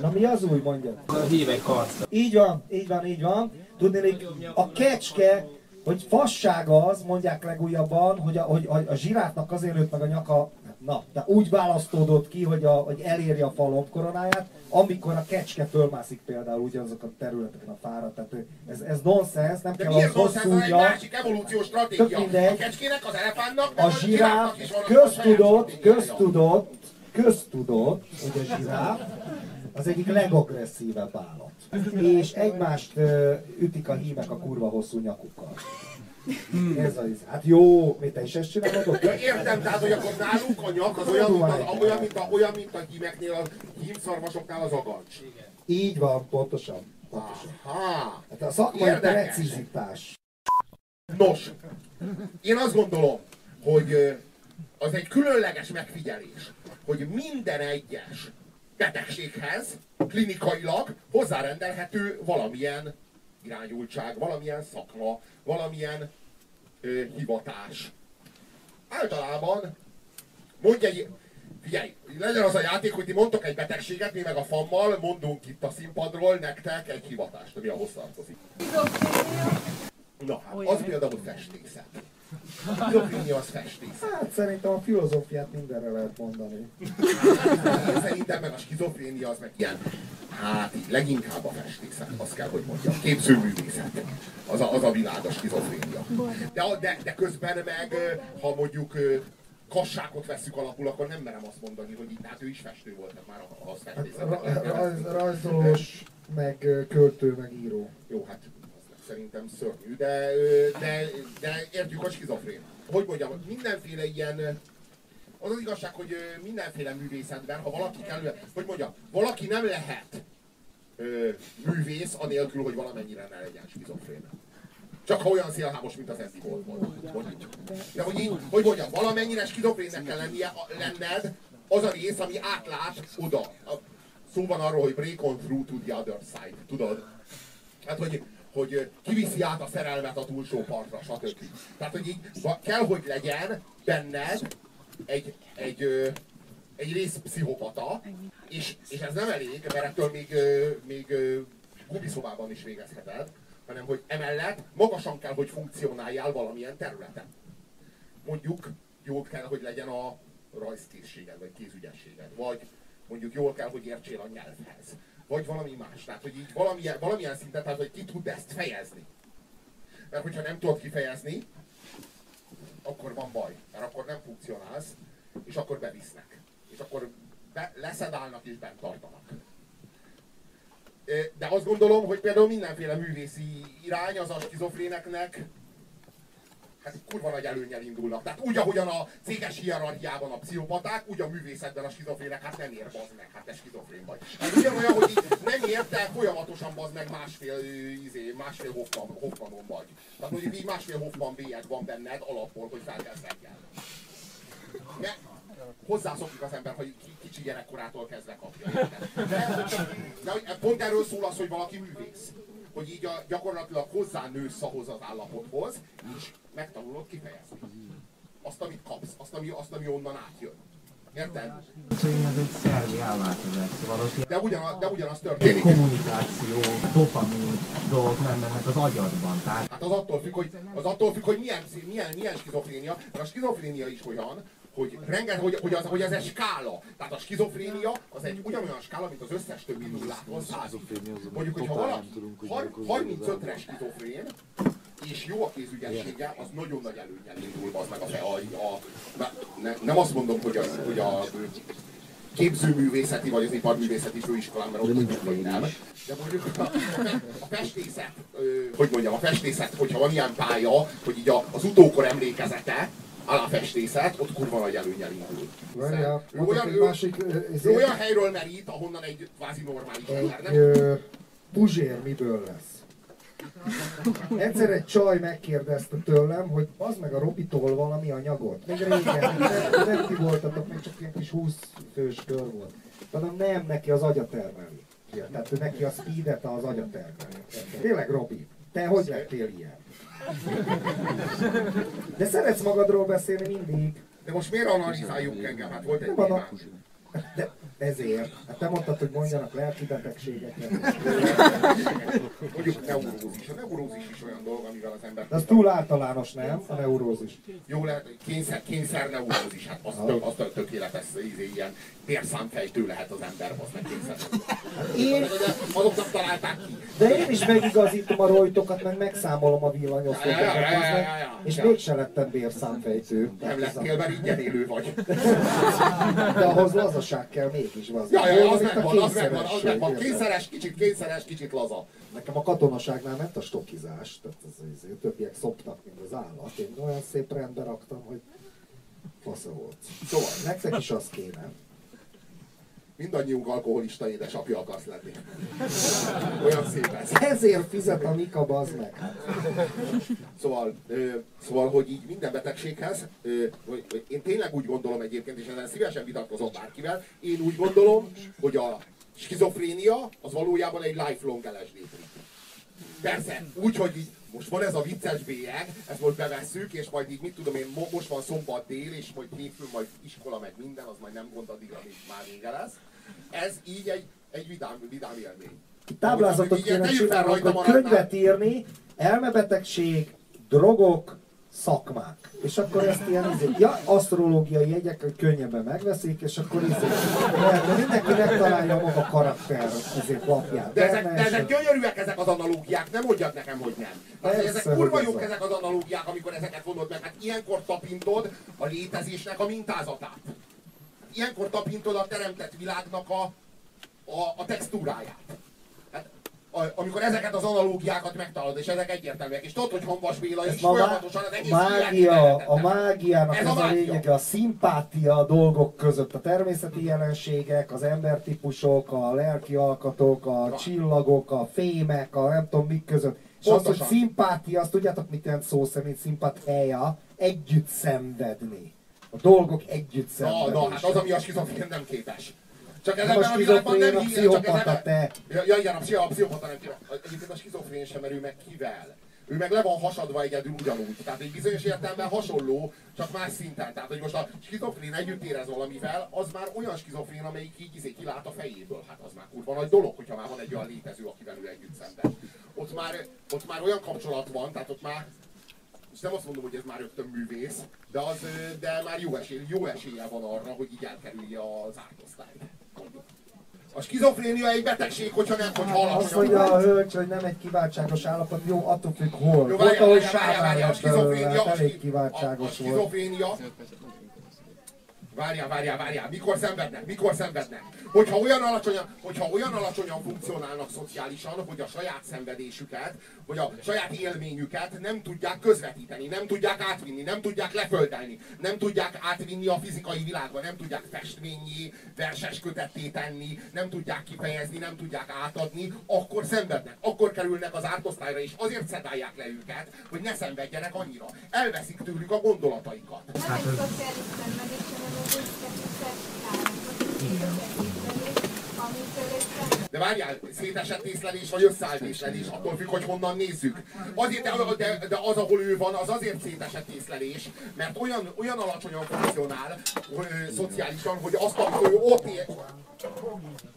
Na mi az új, mondjad? Hívek harcra. Így van, így van, így van. Tudni, a kecske, hogy fasság az, mondják legújabban, hogy a, hogy a, a zsiráfnak azért nőtt meg a nyaka, na, de úgy választódott ki, hogy, a, hogy elérje a falom koronáját, amikor a kecske fölmászik például ugyanazok a területeken a fára. Tehát ez, ez nonsens, nem De kell az miért ez hosszú egy másik evolúciós stratégia? Mindegy. A kecskének, az elefántnak, A zsiráf köztudott, köztudott, köztudott, hogy a zsiráf az egyik legagresszívebb állat. És egymást ütik a hímek a kurva hosszú nyakukkal. Ez az, hát jó, mit te is ezt csinálod? Ja, értem, tehát hogy akkor nálunk a nyak az olyan, mint, az, olyan, mint, a, olyan, mint a hímeknél, a hímszarvasoknál az agancs. Így van, pontosan. pontosan. Aha. Hát a szakmai Érdekes. precizitás. Nos, én azt gondolom, hogy az egy különleges megfigyelés, hogy minden egyes betegséghez klinikailag hozzárendelhető valamilyen irányultság, valamilyen szakma, valamilyen ö, hivatás. Általában mondj egy, figyelj, legyen az a játék, hogy ti mondtok egy betegséget, mi meg a fammal mondunk itt a színpadról nektek egy hivatást, ami ahhoz tartozik. Na hát, az például festészet. Schizofrénia az festészet. Hát szerintem a filozófiát mindenre lehet mondani. Én szerintem meg a skizofrénia az meg ilyen, hát így leginkább a festészet, azt kell, hogy mondjam. Képzőművészet. Az a, az a világ, a skizofrénia. De, a- de, de közben meg, ha mondjuk kassákot veszük alapul, akkor nem merem azt mondani, hogy itt, hát ő is festő volt, már a- az Hát, festészet. ra- rajz, rajzolós, meg költő, meg író. Jó, hát szerintem szörnyű, de, de, de értjük a skizofrén. Hogy mondjam, mindenféle ilyen, az az igazság, hogy mindenféle művészetben, ha valaki kellően, hogy mondjam, valaki nem lehet ö, művész, anélkül, hogy valamennyire ne legyen skizofrén. Csak ha olyan szélhámos, mint az Andy volt, mondjuk. De hogy így, hogy mondjam, valamennyire skizofrénnek kell lennie, lenned, az a rész, ami átlát oda. Szó van arról, hogy break on through to the other side, tudod? Hát, hogy, hogy kiviszi át a szerelmet a túlsó partra, stb. Tehát, hogy így kell, hogy legyen benned egy, egy, egy rész pszichopata, és, és ez nem elég, mert ettől még, még gumiszobában is végezheted, hanem hogy emellett magasan kell, hogy funkcionáljál valamilyen területen. Mondjuk jól kell, hogy legyen a rajzkészséged, vagy kézügyességed, vagy mondjuk jól kell, hogy értsél a nyelvhez, vagy valami más. Tehát, hogy így valamilyen, valamilyen szinten, tehát, hogy ki tud ezt fejezni. Mert hogyha nem tudod kifejezni, akkor van baj, mert akkor nem funkcionálsz, és akkor bevisznek. És akkor be, leszedálnak és bent tartanak. De azt gondolom, hogy például mindenféle művészi irány az a skizofréneknek hát kurva nagy előnyel indulnak. Tehát úgy, ahogyan a céges hierarchiában a pszichopaták, úgy a művészetben a skizofrének, hát nem ér bazd meg, hát te skizofrén vagy. Hát ugyanolyan, hogy nem ér, te folyamatosan bazd meg másfél, izé, másfél Hoffman, Hoffmanon vagy. Tehát hogy így másfél Hoffman bélyeg van benned alapból, hogy felkelsz reggel. De hozzászokik az ember, hogy kicsi gyerekkorától kezdve kapja. De, de pont erről szól az, hogy valaki művész hogy így a, gyakorlatilag hozzá nősz ahhoz az állapothoz, és megtanulod kifejezni. Azt, amit kapsz, azt, ami, azt, ami onnan átjön. Érted? Ez egy szervi elváltozás, szóval de, ugyanaz, de ugyanaz történik. kommunikáció, dopamin dolgok nem mennek az agyadban. Tehát... Hát az attól függ, hogy, az attól függ, hogy milyen, milyen, milyen skizofrénia, mert a skizofrénia is olyan, hogy, renget, hogy, hogy, az, hogy ez egy skála. Tehát a skizofrénia az egy ugyanolyan skála, mint az összes többi nullától százig. Mondjuk, hogyha valaki 35-re skizofrén, és jó a kézügyessége, az nagyon nagy előnyel indul az meg a, a, a, ne, nem azt mondom, hogy a, hogy a képzőművészeti vagy az iparművészeti főiskolán, mert ott hogy nem. De mondjuk a, a festészet, hogy mondjam, a festészet, hogyha van ilyen pálya, hogy így az utókor emlékezete, a festészet, ott kurva nagy előnyel indul. Várjál, ő olyan, ő, másik, ő olyan helyről merít, ahonnan egy kvázi normális ember nem. Puzsér miből lesz? Egyszer egy csaj megkérdezte tőlem, hogy az meg a Robitól valami anyagot. Még régen, nem ti voltatok, még csak ilyen kis 20 fős kör volt. Mondom, nem, neki az agya termeli. Tehát neki a speedet az agya termeli. Tényleg, Robi, te hogy lettél ilyen? De szeretsz magadról beszélni mindig. De most miért analizáljuk engem? Hát volt egy témám. De ezért. Hát te mondtad, hogy mondjanak lelki betegségeket. Mondjuk neurózis. A neurózis is olyan dolog, amivel az ember... De az túl általános, nem? A neurózis. Jó lehet, kényszer, kényszer neurózis. Hát az, tök, az tök, tökéletes, izé, ilyen bérszámfejtő lehet az ember, az meg én... Azoknak találták ki. De én is megigazítom a rojtokat, meg megszámolom a villanyoszlopokat, ja, ja, ja, ja, és mégsem lettem bérszámfejtő. Nem lettél, mert ingyen élő vagy. De ahhoz lazaság kell mégis. Az ja, ja, az megvan, az megvan, az megvan. Kényszeres, kicsit kényszeres, kicsit laza. Nekem a katonaságnál ment a stokizás, tehát az, az, az többiek szoptak, mint az állat. Én olyan szép rendbe raktam, hogy fasza volt. Szóval nektek is az kéne, mindannyiunk alkoholista édesapja akarsz lenni. Olyan szép ez. Ezért fizet a Mika, bazd meg. Szóval, ö, szóval, hogy így minden betegséghez, ö, én tényleg úgy gondolom egyébként, és ezen szívesen vitatkozom bárkivel, én úgy gondolom, hogy a skizofrénia az valójában egy lifelong LSD Persze, úgy, hogy így most van ez a vicces bélyeg, ezt most bevesszük, és majd így mit tudom én, most van szombat dél, és majd hétfőn majd iskola meg minden, az majd nem gond addig, amíg már vége lesz. Ez így egy, egy vidám, vidám élmény. Táblázatot kéne csinálni, hogy könyvet írni, elmebetegség, drogok, szakmák. És akkor ezt ilyen, izé, ja, asztrológiai jegyek, könnyebben megveszik, és akkor izé, mindenki megtalálja maga karakter ezért lapját. De ezek, de ezek gyönyörűek ezek az analógiák, nem mondjad nekem, hogy nem. Persze, ezek kurva jók ezek az analógiák, amikor ezeket vonod meg. Hát ilyenkor tapintod a létezésnek a mintázatát. Ilyenkor tapintod a teremtett világnak a, a, a textúráját amikor ezeket az analógiákat megtalálod, és ezek egyértelműek, és tudod, hogy Hanvas Béla is folyamatosan az egész mágia, a mágiának ez az a, a lényege, a szimpátia a dolgok között, a természeti jelenségek, az embertípusok, a lelki alkatok, a Ra. csillagok, a fémek, a nem tudom mik között. És Pontosan. az, hogy szimpátia, azt tudjátok mit jelent szó szerint szimpátia, együtt szenvedni A dolgok együtt Na, szenvedése. na, hát az, ami a skizofrén nem képes. Csak ez Nem a világban nem a híres, csak pszichopata, ez te. Ja, ja, igen, a, pszicho, a pszichopata nem képes. Egyébként a skizofrén sem, mert ő meg kivel. Ő meg le van hasadva egyedül ugyanúgy. Tehát egy bizonyos értelemben hasonló, csak más szinten. Tehát, hogy most a skizofrén együtt érez valamivel, az már olyan skizofrén, amelyik így izé kilát a fejéből. Hát az már kurva nagy dolog, hogyha már van egy olyan létező, akivel ő együtt szenved. Ott már, ott már olyan kapcsolat van, tehát ott már és nem azt mondom, hogy ez már rögtön művész, de, az, de már jó, esély, jó esélye van arra, hogy így elkerülje az ártosztályt. mondjuk. A skizofrénia egy betegség, hogyha nem, hogyha Azt alacsony mondja a hölgy, hogy nem egy kiváltságos állapot, jó, attól függ hol. Jó, várjál, várjál, várjál, a skizofrénia, elég ski- a, a kiváltságos skizofrénia, Várjál, várjál, várjál, mikor szenvednek, mikor szenvednek? Hogyha olyan alacsonyan, hogyha olyan alacsonyan funkcionálnak szociálisan, hogy a saját szenvedésüket, vagy a saját élményüket nem tudják közvetíteni, nem tudják átvinni, nem tudják leföldelni, nem tudják átvinni a fizikai világba, nem tudják festményi, verses kötetté tenni, nem tudják kifejezni, nem tudják átadni, akkor szenvednek, akkor kerülnek az ártosztályra, és azért szedálják le őket, hogy ne szenvedjenek annyira. Elveszik tőlük a gondolataikat. Nem egy szociális szenvedés, hanem De várjál, szétesett észlelés vagy összeállt észlelés, attól függ, hogy honnan nézzük. Azért, de, de, az, ahol ő van, az azért szétesett észlelés, mert olyan, olyan alacsonyan funkcionál ö, szociálisan, hogy azt, amit ő ott ér,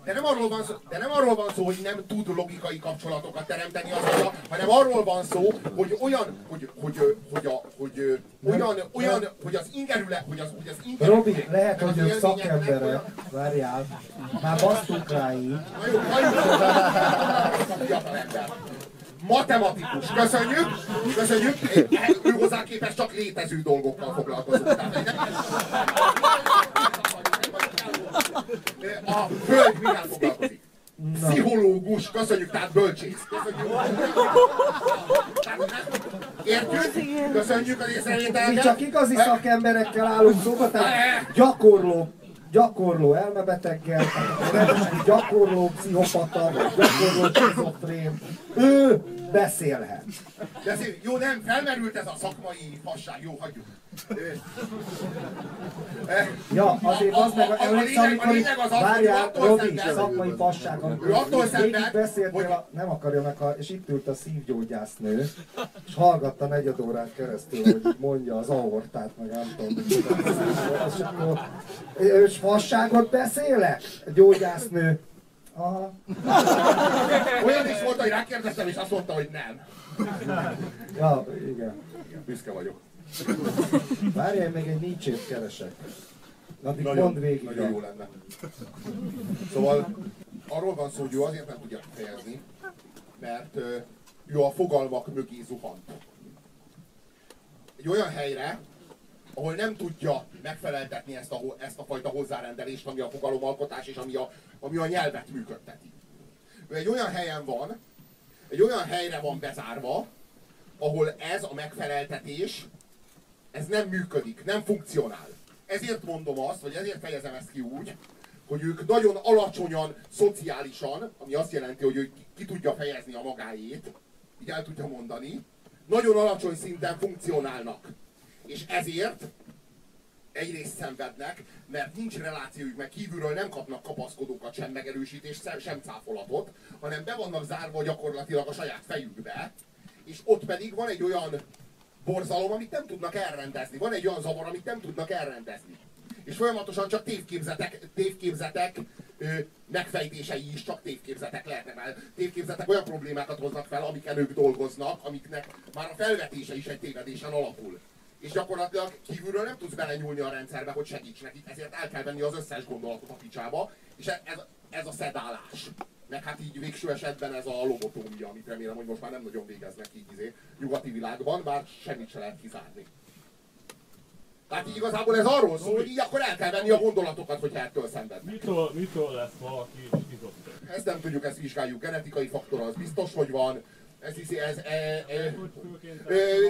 de nem, arról van szó, de nem arról van szó, hogy nem tud logikai kapcsolatokat teremteni azzal, hanem arról van szó, hogy olyan, hogy, hogy, hogy, a, hogy olyan, olyan, hogy az ingerület, hogy az, hogy az ingerület, Robi, lehet, hogy az ők szakemberek. Várjál. Már basztunk rá így. Na jó. Matematikus. Köszönjük, köszönjük. Ő hozzá képest csak létező dolgokkal foglalkozunk. A föld mivel foglalkozik? Pszichológus, köszönjük, tehát bölcsész. Köszönjük. Értjük? Köszönjük az Mi észrevételeket. csak igazi szakemberekkel állunk szóba, tehát gyakorló, gyakorló elmebeteggel, gyakorló pszichopata, gyakorló schizofrén, ő beszélhet. De szép, jó, nem, felmerült ez a szakmai fasság, jó, hagyjuk. Ja, azért az meg, emlékszel, amikor várjál, Robi, szakmai fasság, amikor attól végig beszéltél, a, nem akarja meg, és itt ült a szívgyógyásznő, és hallgatta negyed órán keresztül, hogy mondja az aortát, meg nem tudom, és fasságot beszélek? Gyógyásznő. Aha. Olyan is volt, hogy rákérdeztem, és azt mondta, hogy nem. Ja, igen. Igen, büszke vagyok. Várjál, még egy Nietzsét keresek. Addig Nagyon, mondd végig. nagyon jó lenne. Szóval arról van szó, hogy ő azért nem tudja kifejezni, mert ő a fogalmak mögé zuhant. Egy olyan helyre, ahol nem tudja megfeleltetni ezt a, ezt a fajta hozzárendelést, ami a fogalomalkotás és ami a, ami a nyelvet működteti. Ő egy olyan helyen van, egy olyan helyre van bezárva, ahol ez a megfeleltetés, ez nem működik, nem funkcionál. Ezért mondom azt, vagy ezért fejezem ezt ki úgy, hogy ők nagyon alacsonyan, szociálisan, ami azt jelenti, hogy ő ki tudja fejezni a magáét, így el tudja mondani, nagyon alacsony szinten funkcionálnak. És ezért egyrészt szenvednek, mert nincs relációjuk, meg kívülről nem kapnak kapaszkodókat, sem megerősítést, sem, cáfolatot, hanem be vannak zárva gyakorlatilag a saját fejükbe, és ott pedig van egy olyan borzalom, amit nem tudnak elrendezni. Van egy olyan zavar, amit nem tudnak elrendezni. És folyamatosan csak tévképzetek, tévképzetek ö, megfejtései is csak tévképzetek lehetnek. Mert tévképzetek olyan problémákat hoznak fel, amiken ők dolgoznak, amiknek már a felvetése is egy tévedésen alapul. És gyakorlatilag kívülről nem tudsz belenyúlni a rendszerbe, hogy segíts nekik, ezért el kell venni az összes gondolatot a picsába, és e- ez, ez a szedálás. Meg hát így végső esetben ez a lobotómia, amit remélem, hogy most már nem nagyon végeznek így izé, nyugati világban, bár semmit se lehet kizárni. Tehát így igazából ez arról szól, hogy így akkor el kell venni a gondolatokat, hogy ettől szenvednek. Mitől, mitől lesz valaki skizofrén? Ezt nem tudjuk, ezt vizsgáljuk. Genetikai faktor az biztos, hogy van. Ez, ez, ez, e, e,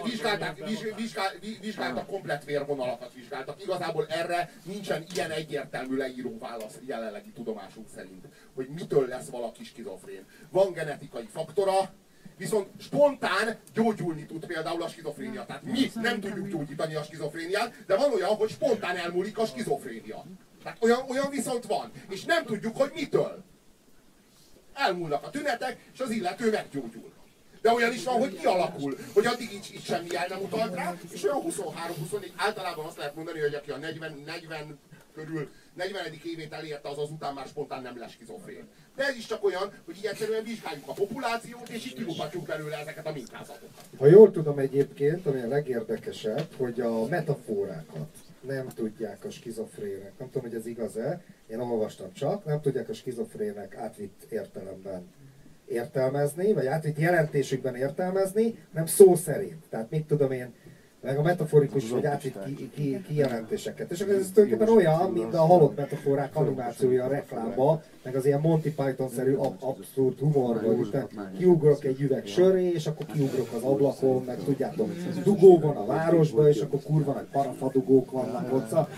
vizsgálták, viz, vizsgál, vi- vizsgáltak komplet vérvonalakat vizsgáltak. Igazából erre nincsen ilyen egyértelmű leíró válasz jelenlegi tudomásunk szerint, hogy mitől lesz valaki skizofrén. Van genetikai faktora, viszont spontán gyógyulni tud például a skizofrénia. Tehát mi nem tudjuk gyógyítani a skizofréniát, de van olyan, hogy spontán elmúlik a skizofrénia. Tehát olyan, olyan viszont van. És nem tudjuk, hogy mitől. Elmúlnak a tünetek, és az illető meggyógyul. De olyan is van, hogy kialakul, hogy addig így, így semmi el nem utalt rá, és olyan 23-24, általában azt lehet mondani, hogy aki a 40, 40 körül 40. évét elérte, az azután már spontán nem lesz skizofrén. De ez is csak olyan, hogy így egyszerűen vizsgáljuk a populációt, és így kilophatjuk belőle ezeket a mintázatokat. Ha jól tudom egyébként, ami a legérdekesebb, hogy a metaforákat nem tudják a skizofrének, nem tudom, hogy ez igaz-e, én olvastam csak, nem tudják a skizofrének átvitt értelemben értelmezni, vagy átvitt jelentésükben értelmezni, nem szó szerint. Tehát mit tudom én, meg a metaforikus vagy átvitt ki, ki, kijelentéseket. És akkor ez tulajdonképpen olyan, mint a halott metaforák animációja a reklámba, meg az ilyen Monty Python-szerű ab- abszurd humor, hogy itt kiugrok egy üveg söré, és akkor kiugrok az ablakon, meg tudjátok, dugó van a városban, és akkor kurva nagy parafadugók vannak ott. Szóval,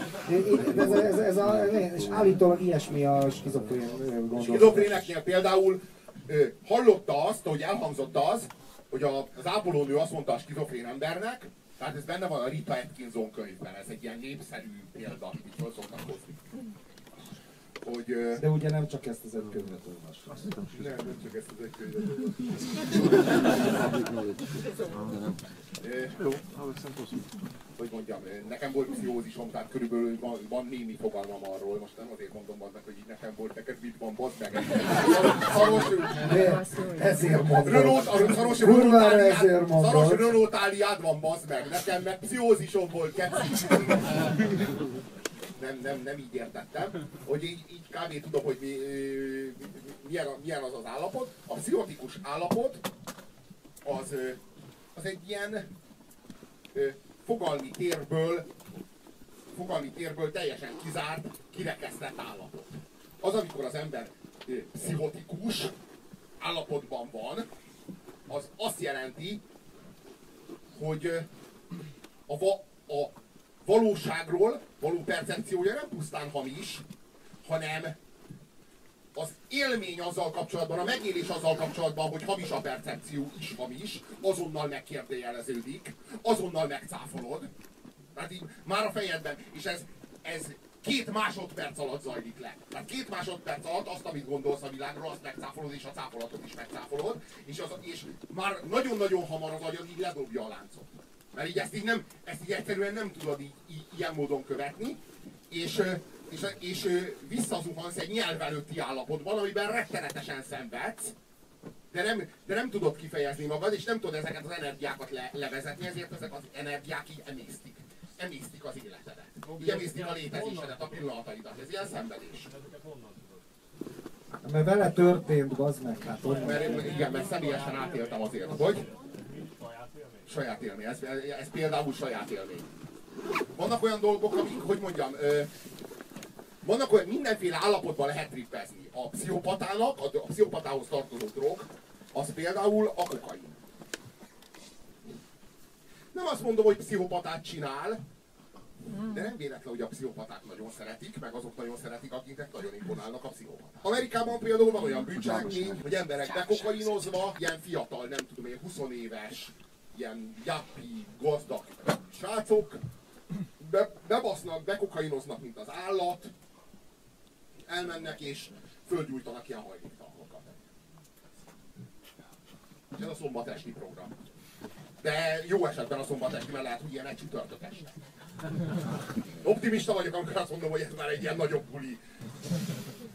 ez, ez, ez a, és állítólag ilyesmi a skizofrén gondolat. Skizofréneknél például hallotta azt, hogy elhangzott az, hogy a, az ápolónő azt mondta a skizofrén embernek, tehát ez benne van a Rita Atkinson könyvben, ez egy ilyen népszerű példa, amit fel szoktak hozni. Hogy, De ugye nem csak ezt az egy könyvet olvastam. nem, nem csak ezt az egy könyvet. Ö, hogy mondjam, nekem volt pszichózisom, tehát körülbelül van, van némi fogalmam arról, most nem azért mondom annak, hogy így nekem volt, neked mit van, bazd meg. Szaros, ezért mondom. Renault, a szaros Renault ezért áliád, szaros mondod. Renault áliád van, bazd meg, nekem meg pszichózisom volt, keci. Nem, nem, nem így értettem, hogy így, így kb. tudom, hogy mi, milyen, milyen az az állapot. A pszichotikus állapot az, az egy ilyen fogalmi térből, fogalmi térből teljesen kizárt, kirekesztett állapot. Az, amikor az ember pszichotikus állapotban van, az azt jelenti, hogy a, a valóságról való percepciója nem pusztán hamis, hanem az élmény azzal kapcsolatban, a megélés azzal kapcsolatban, hogy hamis a percepció is hamis, azonnal megkérdőjeleződik, azonnal megcáfolod. Tehát így már a fejedben, és ez, ez két másodperc alatt zajlik le. Tehát két másodperc alatt azt, amit gondolsz a világról, azt megcáfolod, és a cáfolatot is megcáfolod, és, az, és már nagyon-nagyon hamar az agyad így ledobja a láncot. Mert így ezt így, nem, ezt így egyszerűen nem tudod így, így ilyen módon követni, és, és, és visszazuhansz egy nyelv előtti állapotban, amiben rettenetesen szenvedsz, de nem, de nem tudod kifejezni magad, és nem tudod ezeket az energiákat le, levezetni, ezért ezek az energiák így emésztik. Emésztik az életedet. Így emésztik a létezésedet, a pillanataidat. Ez ilyen szenvedés. Mert vele történt, bazd meg, hát onnan. Mert, igen, mert személyesen átéltem azért, hogy saját élmény. Ez, ez például saját élmény. Vannak olyan dolgok, amik, hogy mondjam, ö, vannak olyan mindenféle állapotban lehet trippezni. A pszichopatának, a, a pszichopatához tartozó drog, az például a kokain. Nem azt mondom, hogy pszichopatát csinál, de nem véletlen, hogy a pszichopaták nagyon szeretik, meg azok nagyon szeretik, akiknek nagyon imponálnak a pszichopaták. Amerikában például van olyan bűncselekmény, hogy emberek bekokainozva, ilyen fiatal, nem tudom én, 20 éves, ilyen jappi, gazdag srácok, be, bebasznak, bekokainoznak, mint az állat, elmennek és földgyújtanak ilyen hajléktalanokat. Ez a szombat esti program. De jó esetben a szombat esti, mert lehet, hogy ilyen egy csütörtök este. Optimista vagyok, amikor azt mondom, hogy ez már egy ilyen nagyobb buli.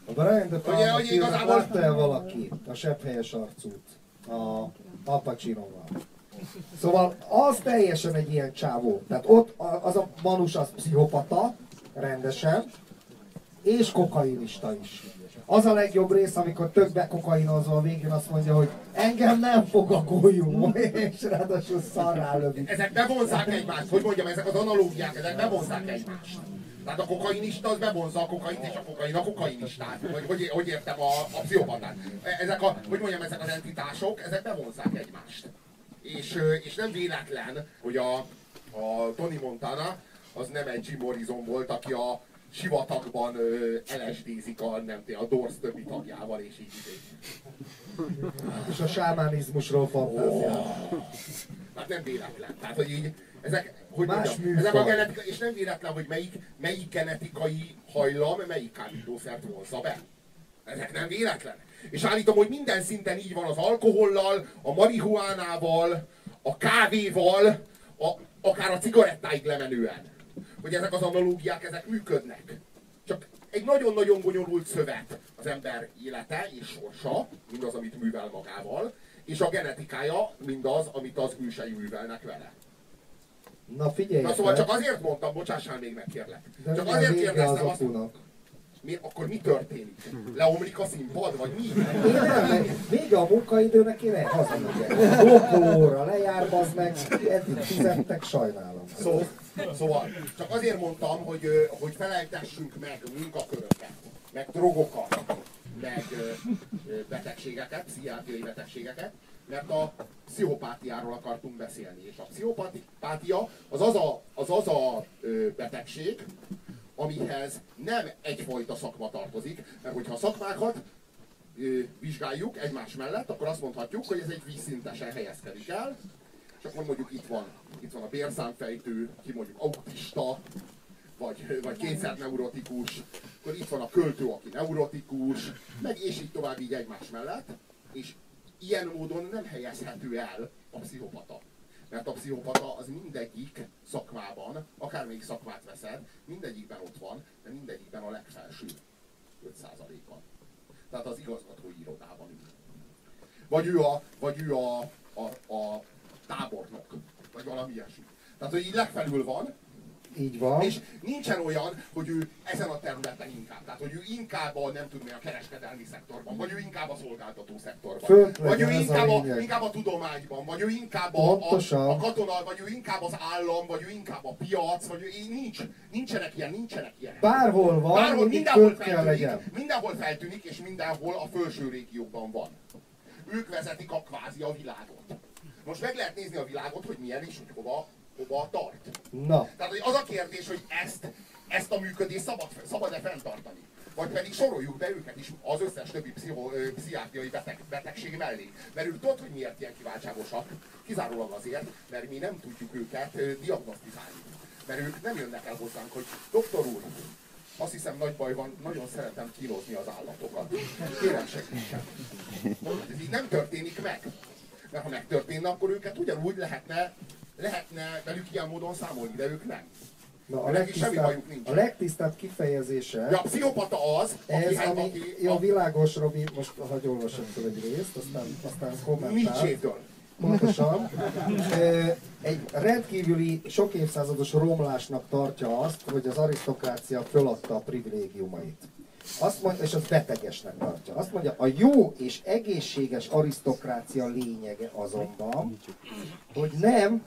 A Brian De Palma hogy igazából- látta el valaki a sepphelyes arcút a Al Pacinoval? Szóval az teljesen egy ilyen csávó. Tehát ott az a manus az pszichopata, rendesen, és kokainista is. Az a legjobb rész, amikor több kokainozva a végén azt mondja, hogy engem nem fog a golyó, és ráadásul szarrá lövi. Ezek bevonzák egymást, hogy mondjam, ezek az analógiák, ezek bevonzák egymást. Tehát a kokainista az bevonza a kokaint, és a kokain a kokainistát. Hogy, hogy, hogy értem a, a pszichopatát. Ezek a, hogy mondjam, ezek az entitások, ezek bevonzák egymást. És, és nem véletlen, hogy a, a Tony Montana az nem egy Jim Morrison volt, aki a sivatagban LSD-zik a, nem a Doors többi tagjával, és így. És a sámánizmusról fantáziál. Hát nem véletlen. Tehát, hogy így, ezek, hogy Más mondjam, műfaj. ezek a genetika, és nem véletlen, hogy melyik, melyik genetikai hajlam, melyik kábítószert vonzza be. Ezek nem véletlen. És állítom, hogy minden szinten így van az alkohollal, a marihuánával, a kávéval, a, akár a cigarettáig lemenően. Hogy ezek az analógiák, ezek működnek. Csak egy nagyon-nagyon bonyolult szövet az ember élete és sorsa, mindaz, amit művel magával, és a genetikája, mindaz, amit az ősei művelnek vele. Na figyelj! Na szóval csak azért mondtam, bocsássál még meg kérlek. De Csak azért vége az kérdeztem azt, apunak? Mi, akkor mi történik? Leomlik a színpad, vagy mi? Vége a munkaidőnek, én el hazamegyek. Lopóra lejár, bazd meg, eddig fizettek, sajnálom. Szó, szóval, csak azért mondtam, hogy, hogy felejtessünk meg munkaköröket, meg drogokat, meg betegségeket, pszichiátriai betegségeket, mert a pszichopátiáról akartunk beszélni. És a pszichopátia az az a, az, az a betegség, amihez nem egyfajta szakma tartozik, mert hogyha a szakmákat ö, vizsgáljuk egymás mellett, akkor azt mondhatjuk, hogy ez egy vízszintesen helyezkedik el, és akkor mondjuk itt van, itt van a bérszámfejtő, ki mondjuk autista, vagy, vagy kényszerneurotikus, akkor itt van a költő, aki neurotikus, meg és így tovább így egymás mellett, és ilyen módon nem helyezhető el a pszichopata. Mert a pszichopata az mindegyik szakmában, akármelyik szakmát veszed, mindegyikben ott van, de mindegyikben a legfelső 5%-ban. Tehát az igazgatói irodában ül. Vagy ő a, vagy ő a, a, a tábornok, vagy valami ilyesmi. Tehát, hogy így legfelül van, Így van. és nincsen olyan, hogy ő ezen a területen inkább. Tehát, hogy ő inkább a, nem tudom, a kereskedelmi szektorban, vagy ő inkább a szolgáltató szektorban. Fönt vagy ő a inkább a, lényeg. inkább a tudományban, vagy ő inkább a, a, a katona, vagy ő inkább az állam, vagy ő inkább a piac, vagy ő nincs, nincsenek ilyen, nincsenek ilyen. Bárhol van, Bárhol mindenhol kell feltűnik, legyen. mindenhol feltűnik, és mindenhol a felső régiókban van. Ők vezetik a kvázi a világot. Most meg lehet nézni a világot, hogy milyen és hogy hova, hova tart. Na, Tehát hogy az a kérdés, hogy ezt, ezt a működést szabad, szabad-e fenntartani? Vagy pedig soroljuk be őket is az összes többi pszicho, pszichiátriai beteg, betegség mellé. Mert ők tudod, hogy miért ilyen kiváltságosak? Kizárólag azért, mert mi nem tudjuk őket diagnosztizálni. Mert ők nem jönnek el hozzánk, hogy doktor úr, azt hiszem nagy baj van, nagyon szeretem kínozni az állatokat. Kérem segítsen. Ez így nem történik meg. Mert ha megtörténne, akkor őket ugyanúgy lehetne, lehetne velük ilyen módon számolni, de ők nem. na a, legtisztább, a legtisztább kifejezése, Ja, a pszichopata az, aki, ez, hát, ami, aki jó, a világos, Robi, most hagyj olvasom fel egy részt, aztán, aztán kommentál. Nietzsétől. Pontosan. Egy rendkívüli, sok évszázados romlásnak tartja azt, hogy az arisztokrácia föladta a privilégiumait. Azt mondja, és az betegesnek tartja. Azt mondja, a jó és egészséges arisztokrácia lényege azonban, hogy nem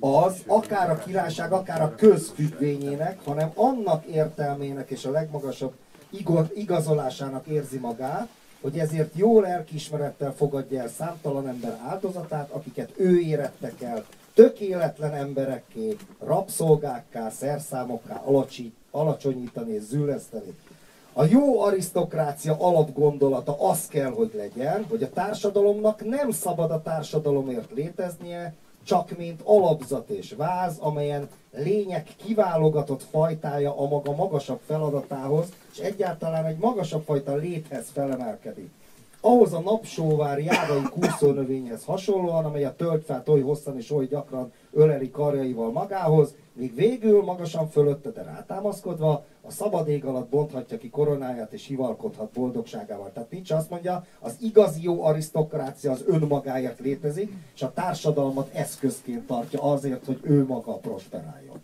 az akár a királyság, akár a közfüggvényének, hanem annak értelmének és a legmagasabb igazolásának érzi magát, hogy ezért jó lelkiismerettel fogadja el számtalan ember áldozatát, akiket ő érettek el, tökéletlen emberekké, rabszolgákká, szerszámokká alacsonyítani és zülleszteni. A jó arisztokrácia alapgondolata az kell, hogy legyen, hogy a társadalomnak nem szabad a társadalomért léteznie, csak mint alapzat és váz, amelyen lények kiválogatott fajtája a maga magasabb feladatához, és egyáltalán egy magasabb fajta léthez felemelkedik. Ahhoz a napsóvár jávai kúszónövényhez hasonlóan, amely a tölgyfát oly hosszan és oly gyakran öleli karjaival magához, míg végül magasan fölötte, de rátámaszkodva, a szabad ég alatt bonthatja ki koronáját és hivalkodhat boldogságával. Tehát nincs azt mondja, az igazi jó arisztokrácia az önmagáért létezik, és a társadalmat eszközként tartja azért, hogy ő maga prosperáljon.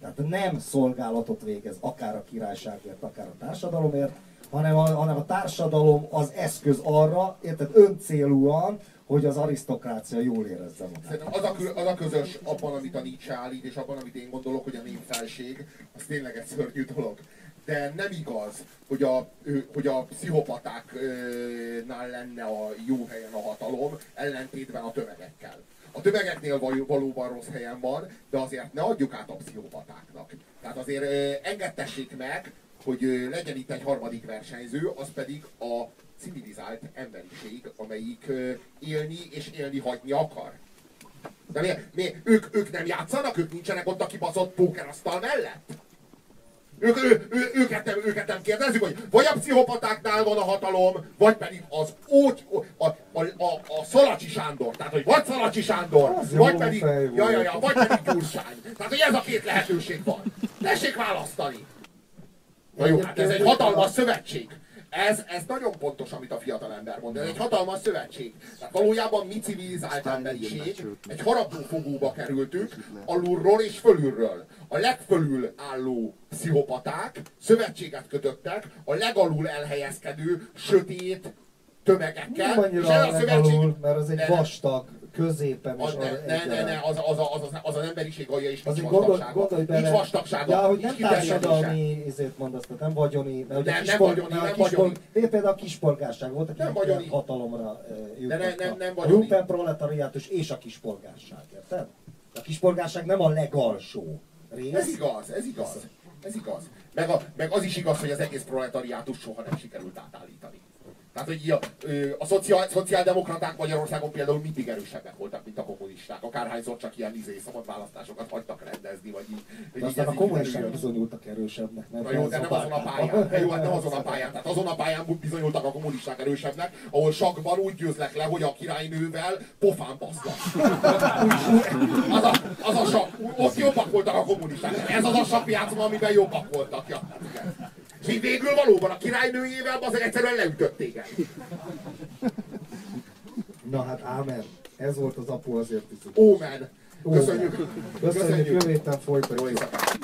Tehát nem szolgálatot végez akár a királyságért, akár a társadalomért, hanem a, hanem a társadalom az eszköz arra, érted, öncélúan, hogy az arisztokrácia jól érezze magát. Szerintem az a, az a közös abban, amit a Nietzsche állít, és abban, amit én gondolok, hogy a népfelség, az tényleg egy szörnyű dolog. De nem igaz, hogy a, hogy a pszichopatáknál lenne a jó helyen a hatalom, ellentétben a tömegekkel. a tömegeknél val- valóban rossz helyen van, de azért ne adjuk át a pszichopatáknak. Tehát azért engedtessék meg, hogy legyen itt egy harmadik versenyző, az pedig a civilizált emberiség, amelyik élni és élni hagyni akar. De mi, mi, ők, ők nem játszanak, ők nincsenek ott a kibaszott pókerasztal mellett? Ők, ő, ő, őket, nem, őket nem kérdezzük, hogy vagy a pszichopatáknál van a hatalom, vagy pedig az ót, a, a, a, a Szalacsi Sándor. Tehát, hogy vagy Szalacsi Sándor, Az vagy pedig, ja, ja, ja, vagy pedig Gyurcsány. Tehát, hogy ez a két lehetőség van. Tessék választani. Na jó, hát ez egy hatalmas szövetség. Ez, ez nagyon pontos, amit a fiatal ember mond. Ez egy hatalmas szövetség. Tehát valójában mi civilizált emberiség egy harapófogóba kerültünk, alulról és fölülről. A legfölül álló pszichopaták szövetséget kötöttek a legalul elhelyezkedő, sötét tömegekkel. Nem annyira és a legalul, mert az egy vastag, középen Az, és ne, az ne, ne, ne, az, az, az, az, az, az emberiség alja és nincs vastagsága. gondolj bele, Nincs vastagsága, ja, hogy nem társadalmi izét mondasz, tehát nem vagyoni, mert Nem, nem vagyoni, nem vagyoni. Például például a kispolgárság volt, aki Nem vagyoni. hatalomra De ne- nem- nem a vagyoni. lumpenproletariátus és a kispolgárság, érted? A kispolgárság nem a legalsó rész. Ez igaz, ez igaz. Ez igaz. Meg, a, meg az is igaz, hogy az egész proletariátus soha nem sikerült átállítani. Tehát, hogy a, a szociál, szociáldemokraták Magyarországon például mindig erősebbek voltak, mint a kommunisták. Akárhányszor csak ilyen izé, szabad választásokat hagytak rendezni, vagy így. hogy De így aztán a kommunisták bizonyultak erősebbnek, nem? Na jó, de nem azon a pályán. Jó, hát nem azon a pályán. Tehát azon a pályán bizonyultak a kommunisták erősebbnek, ahol sakban úgy győzlek le, hogy a királynővel pofán baszlak. Az a, az a sak, ott jobbak voltak a kommunisták. Ez az a sakjátszma, amiben jobbak voltak. Ja, hát igen. Végül valóban a királynőjével az egyszerűen leütött téged. Na hát ámen. Ez volt az apu azért viszont. Ómen. Köszönjük. Köszönjük, jövő héten Jó folytatjuk. éjszakát.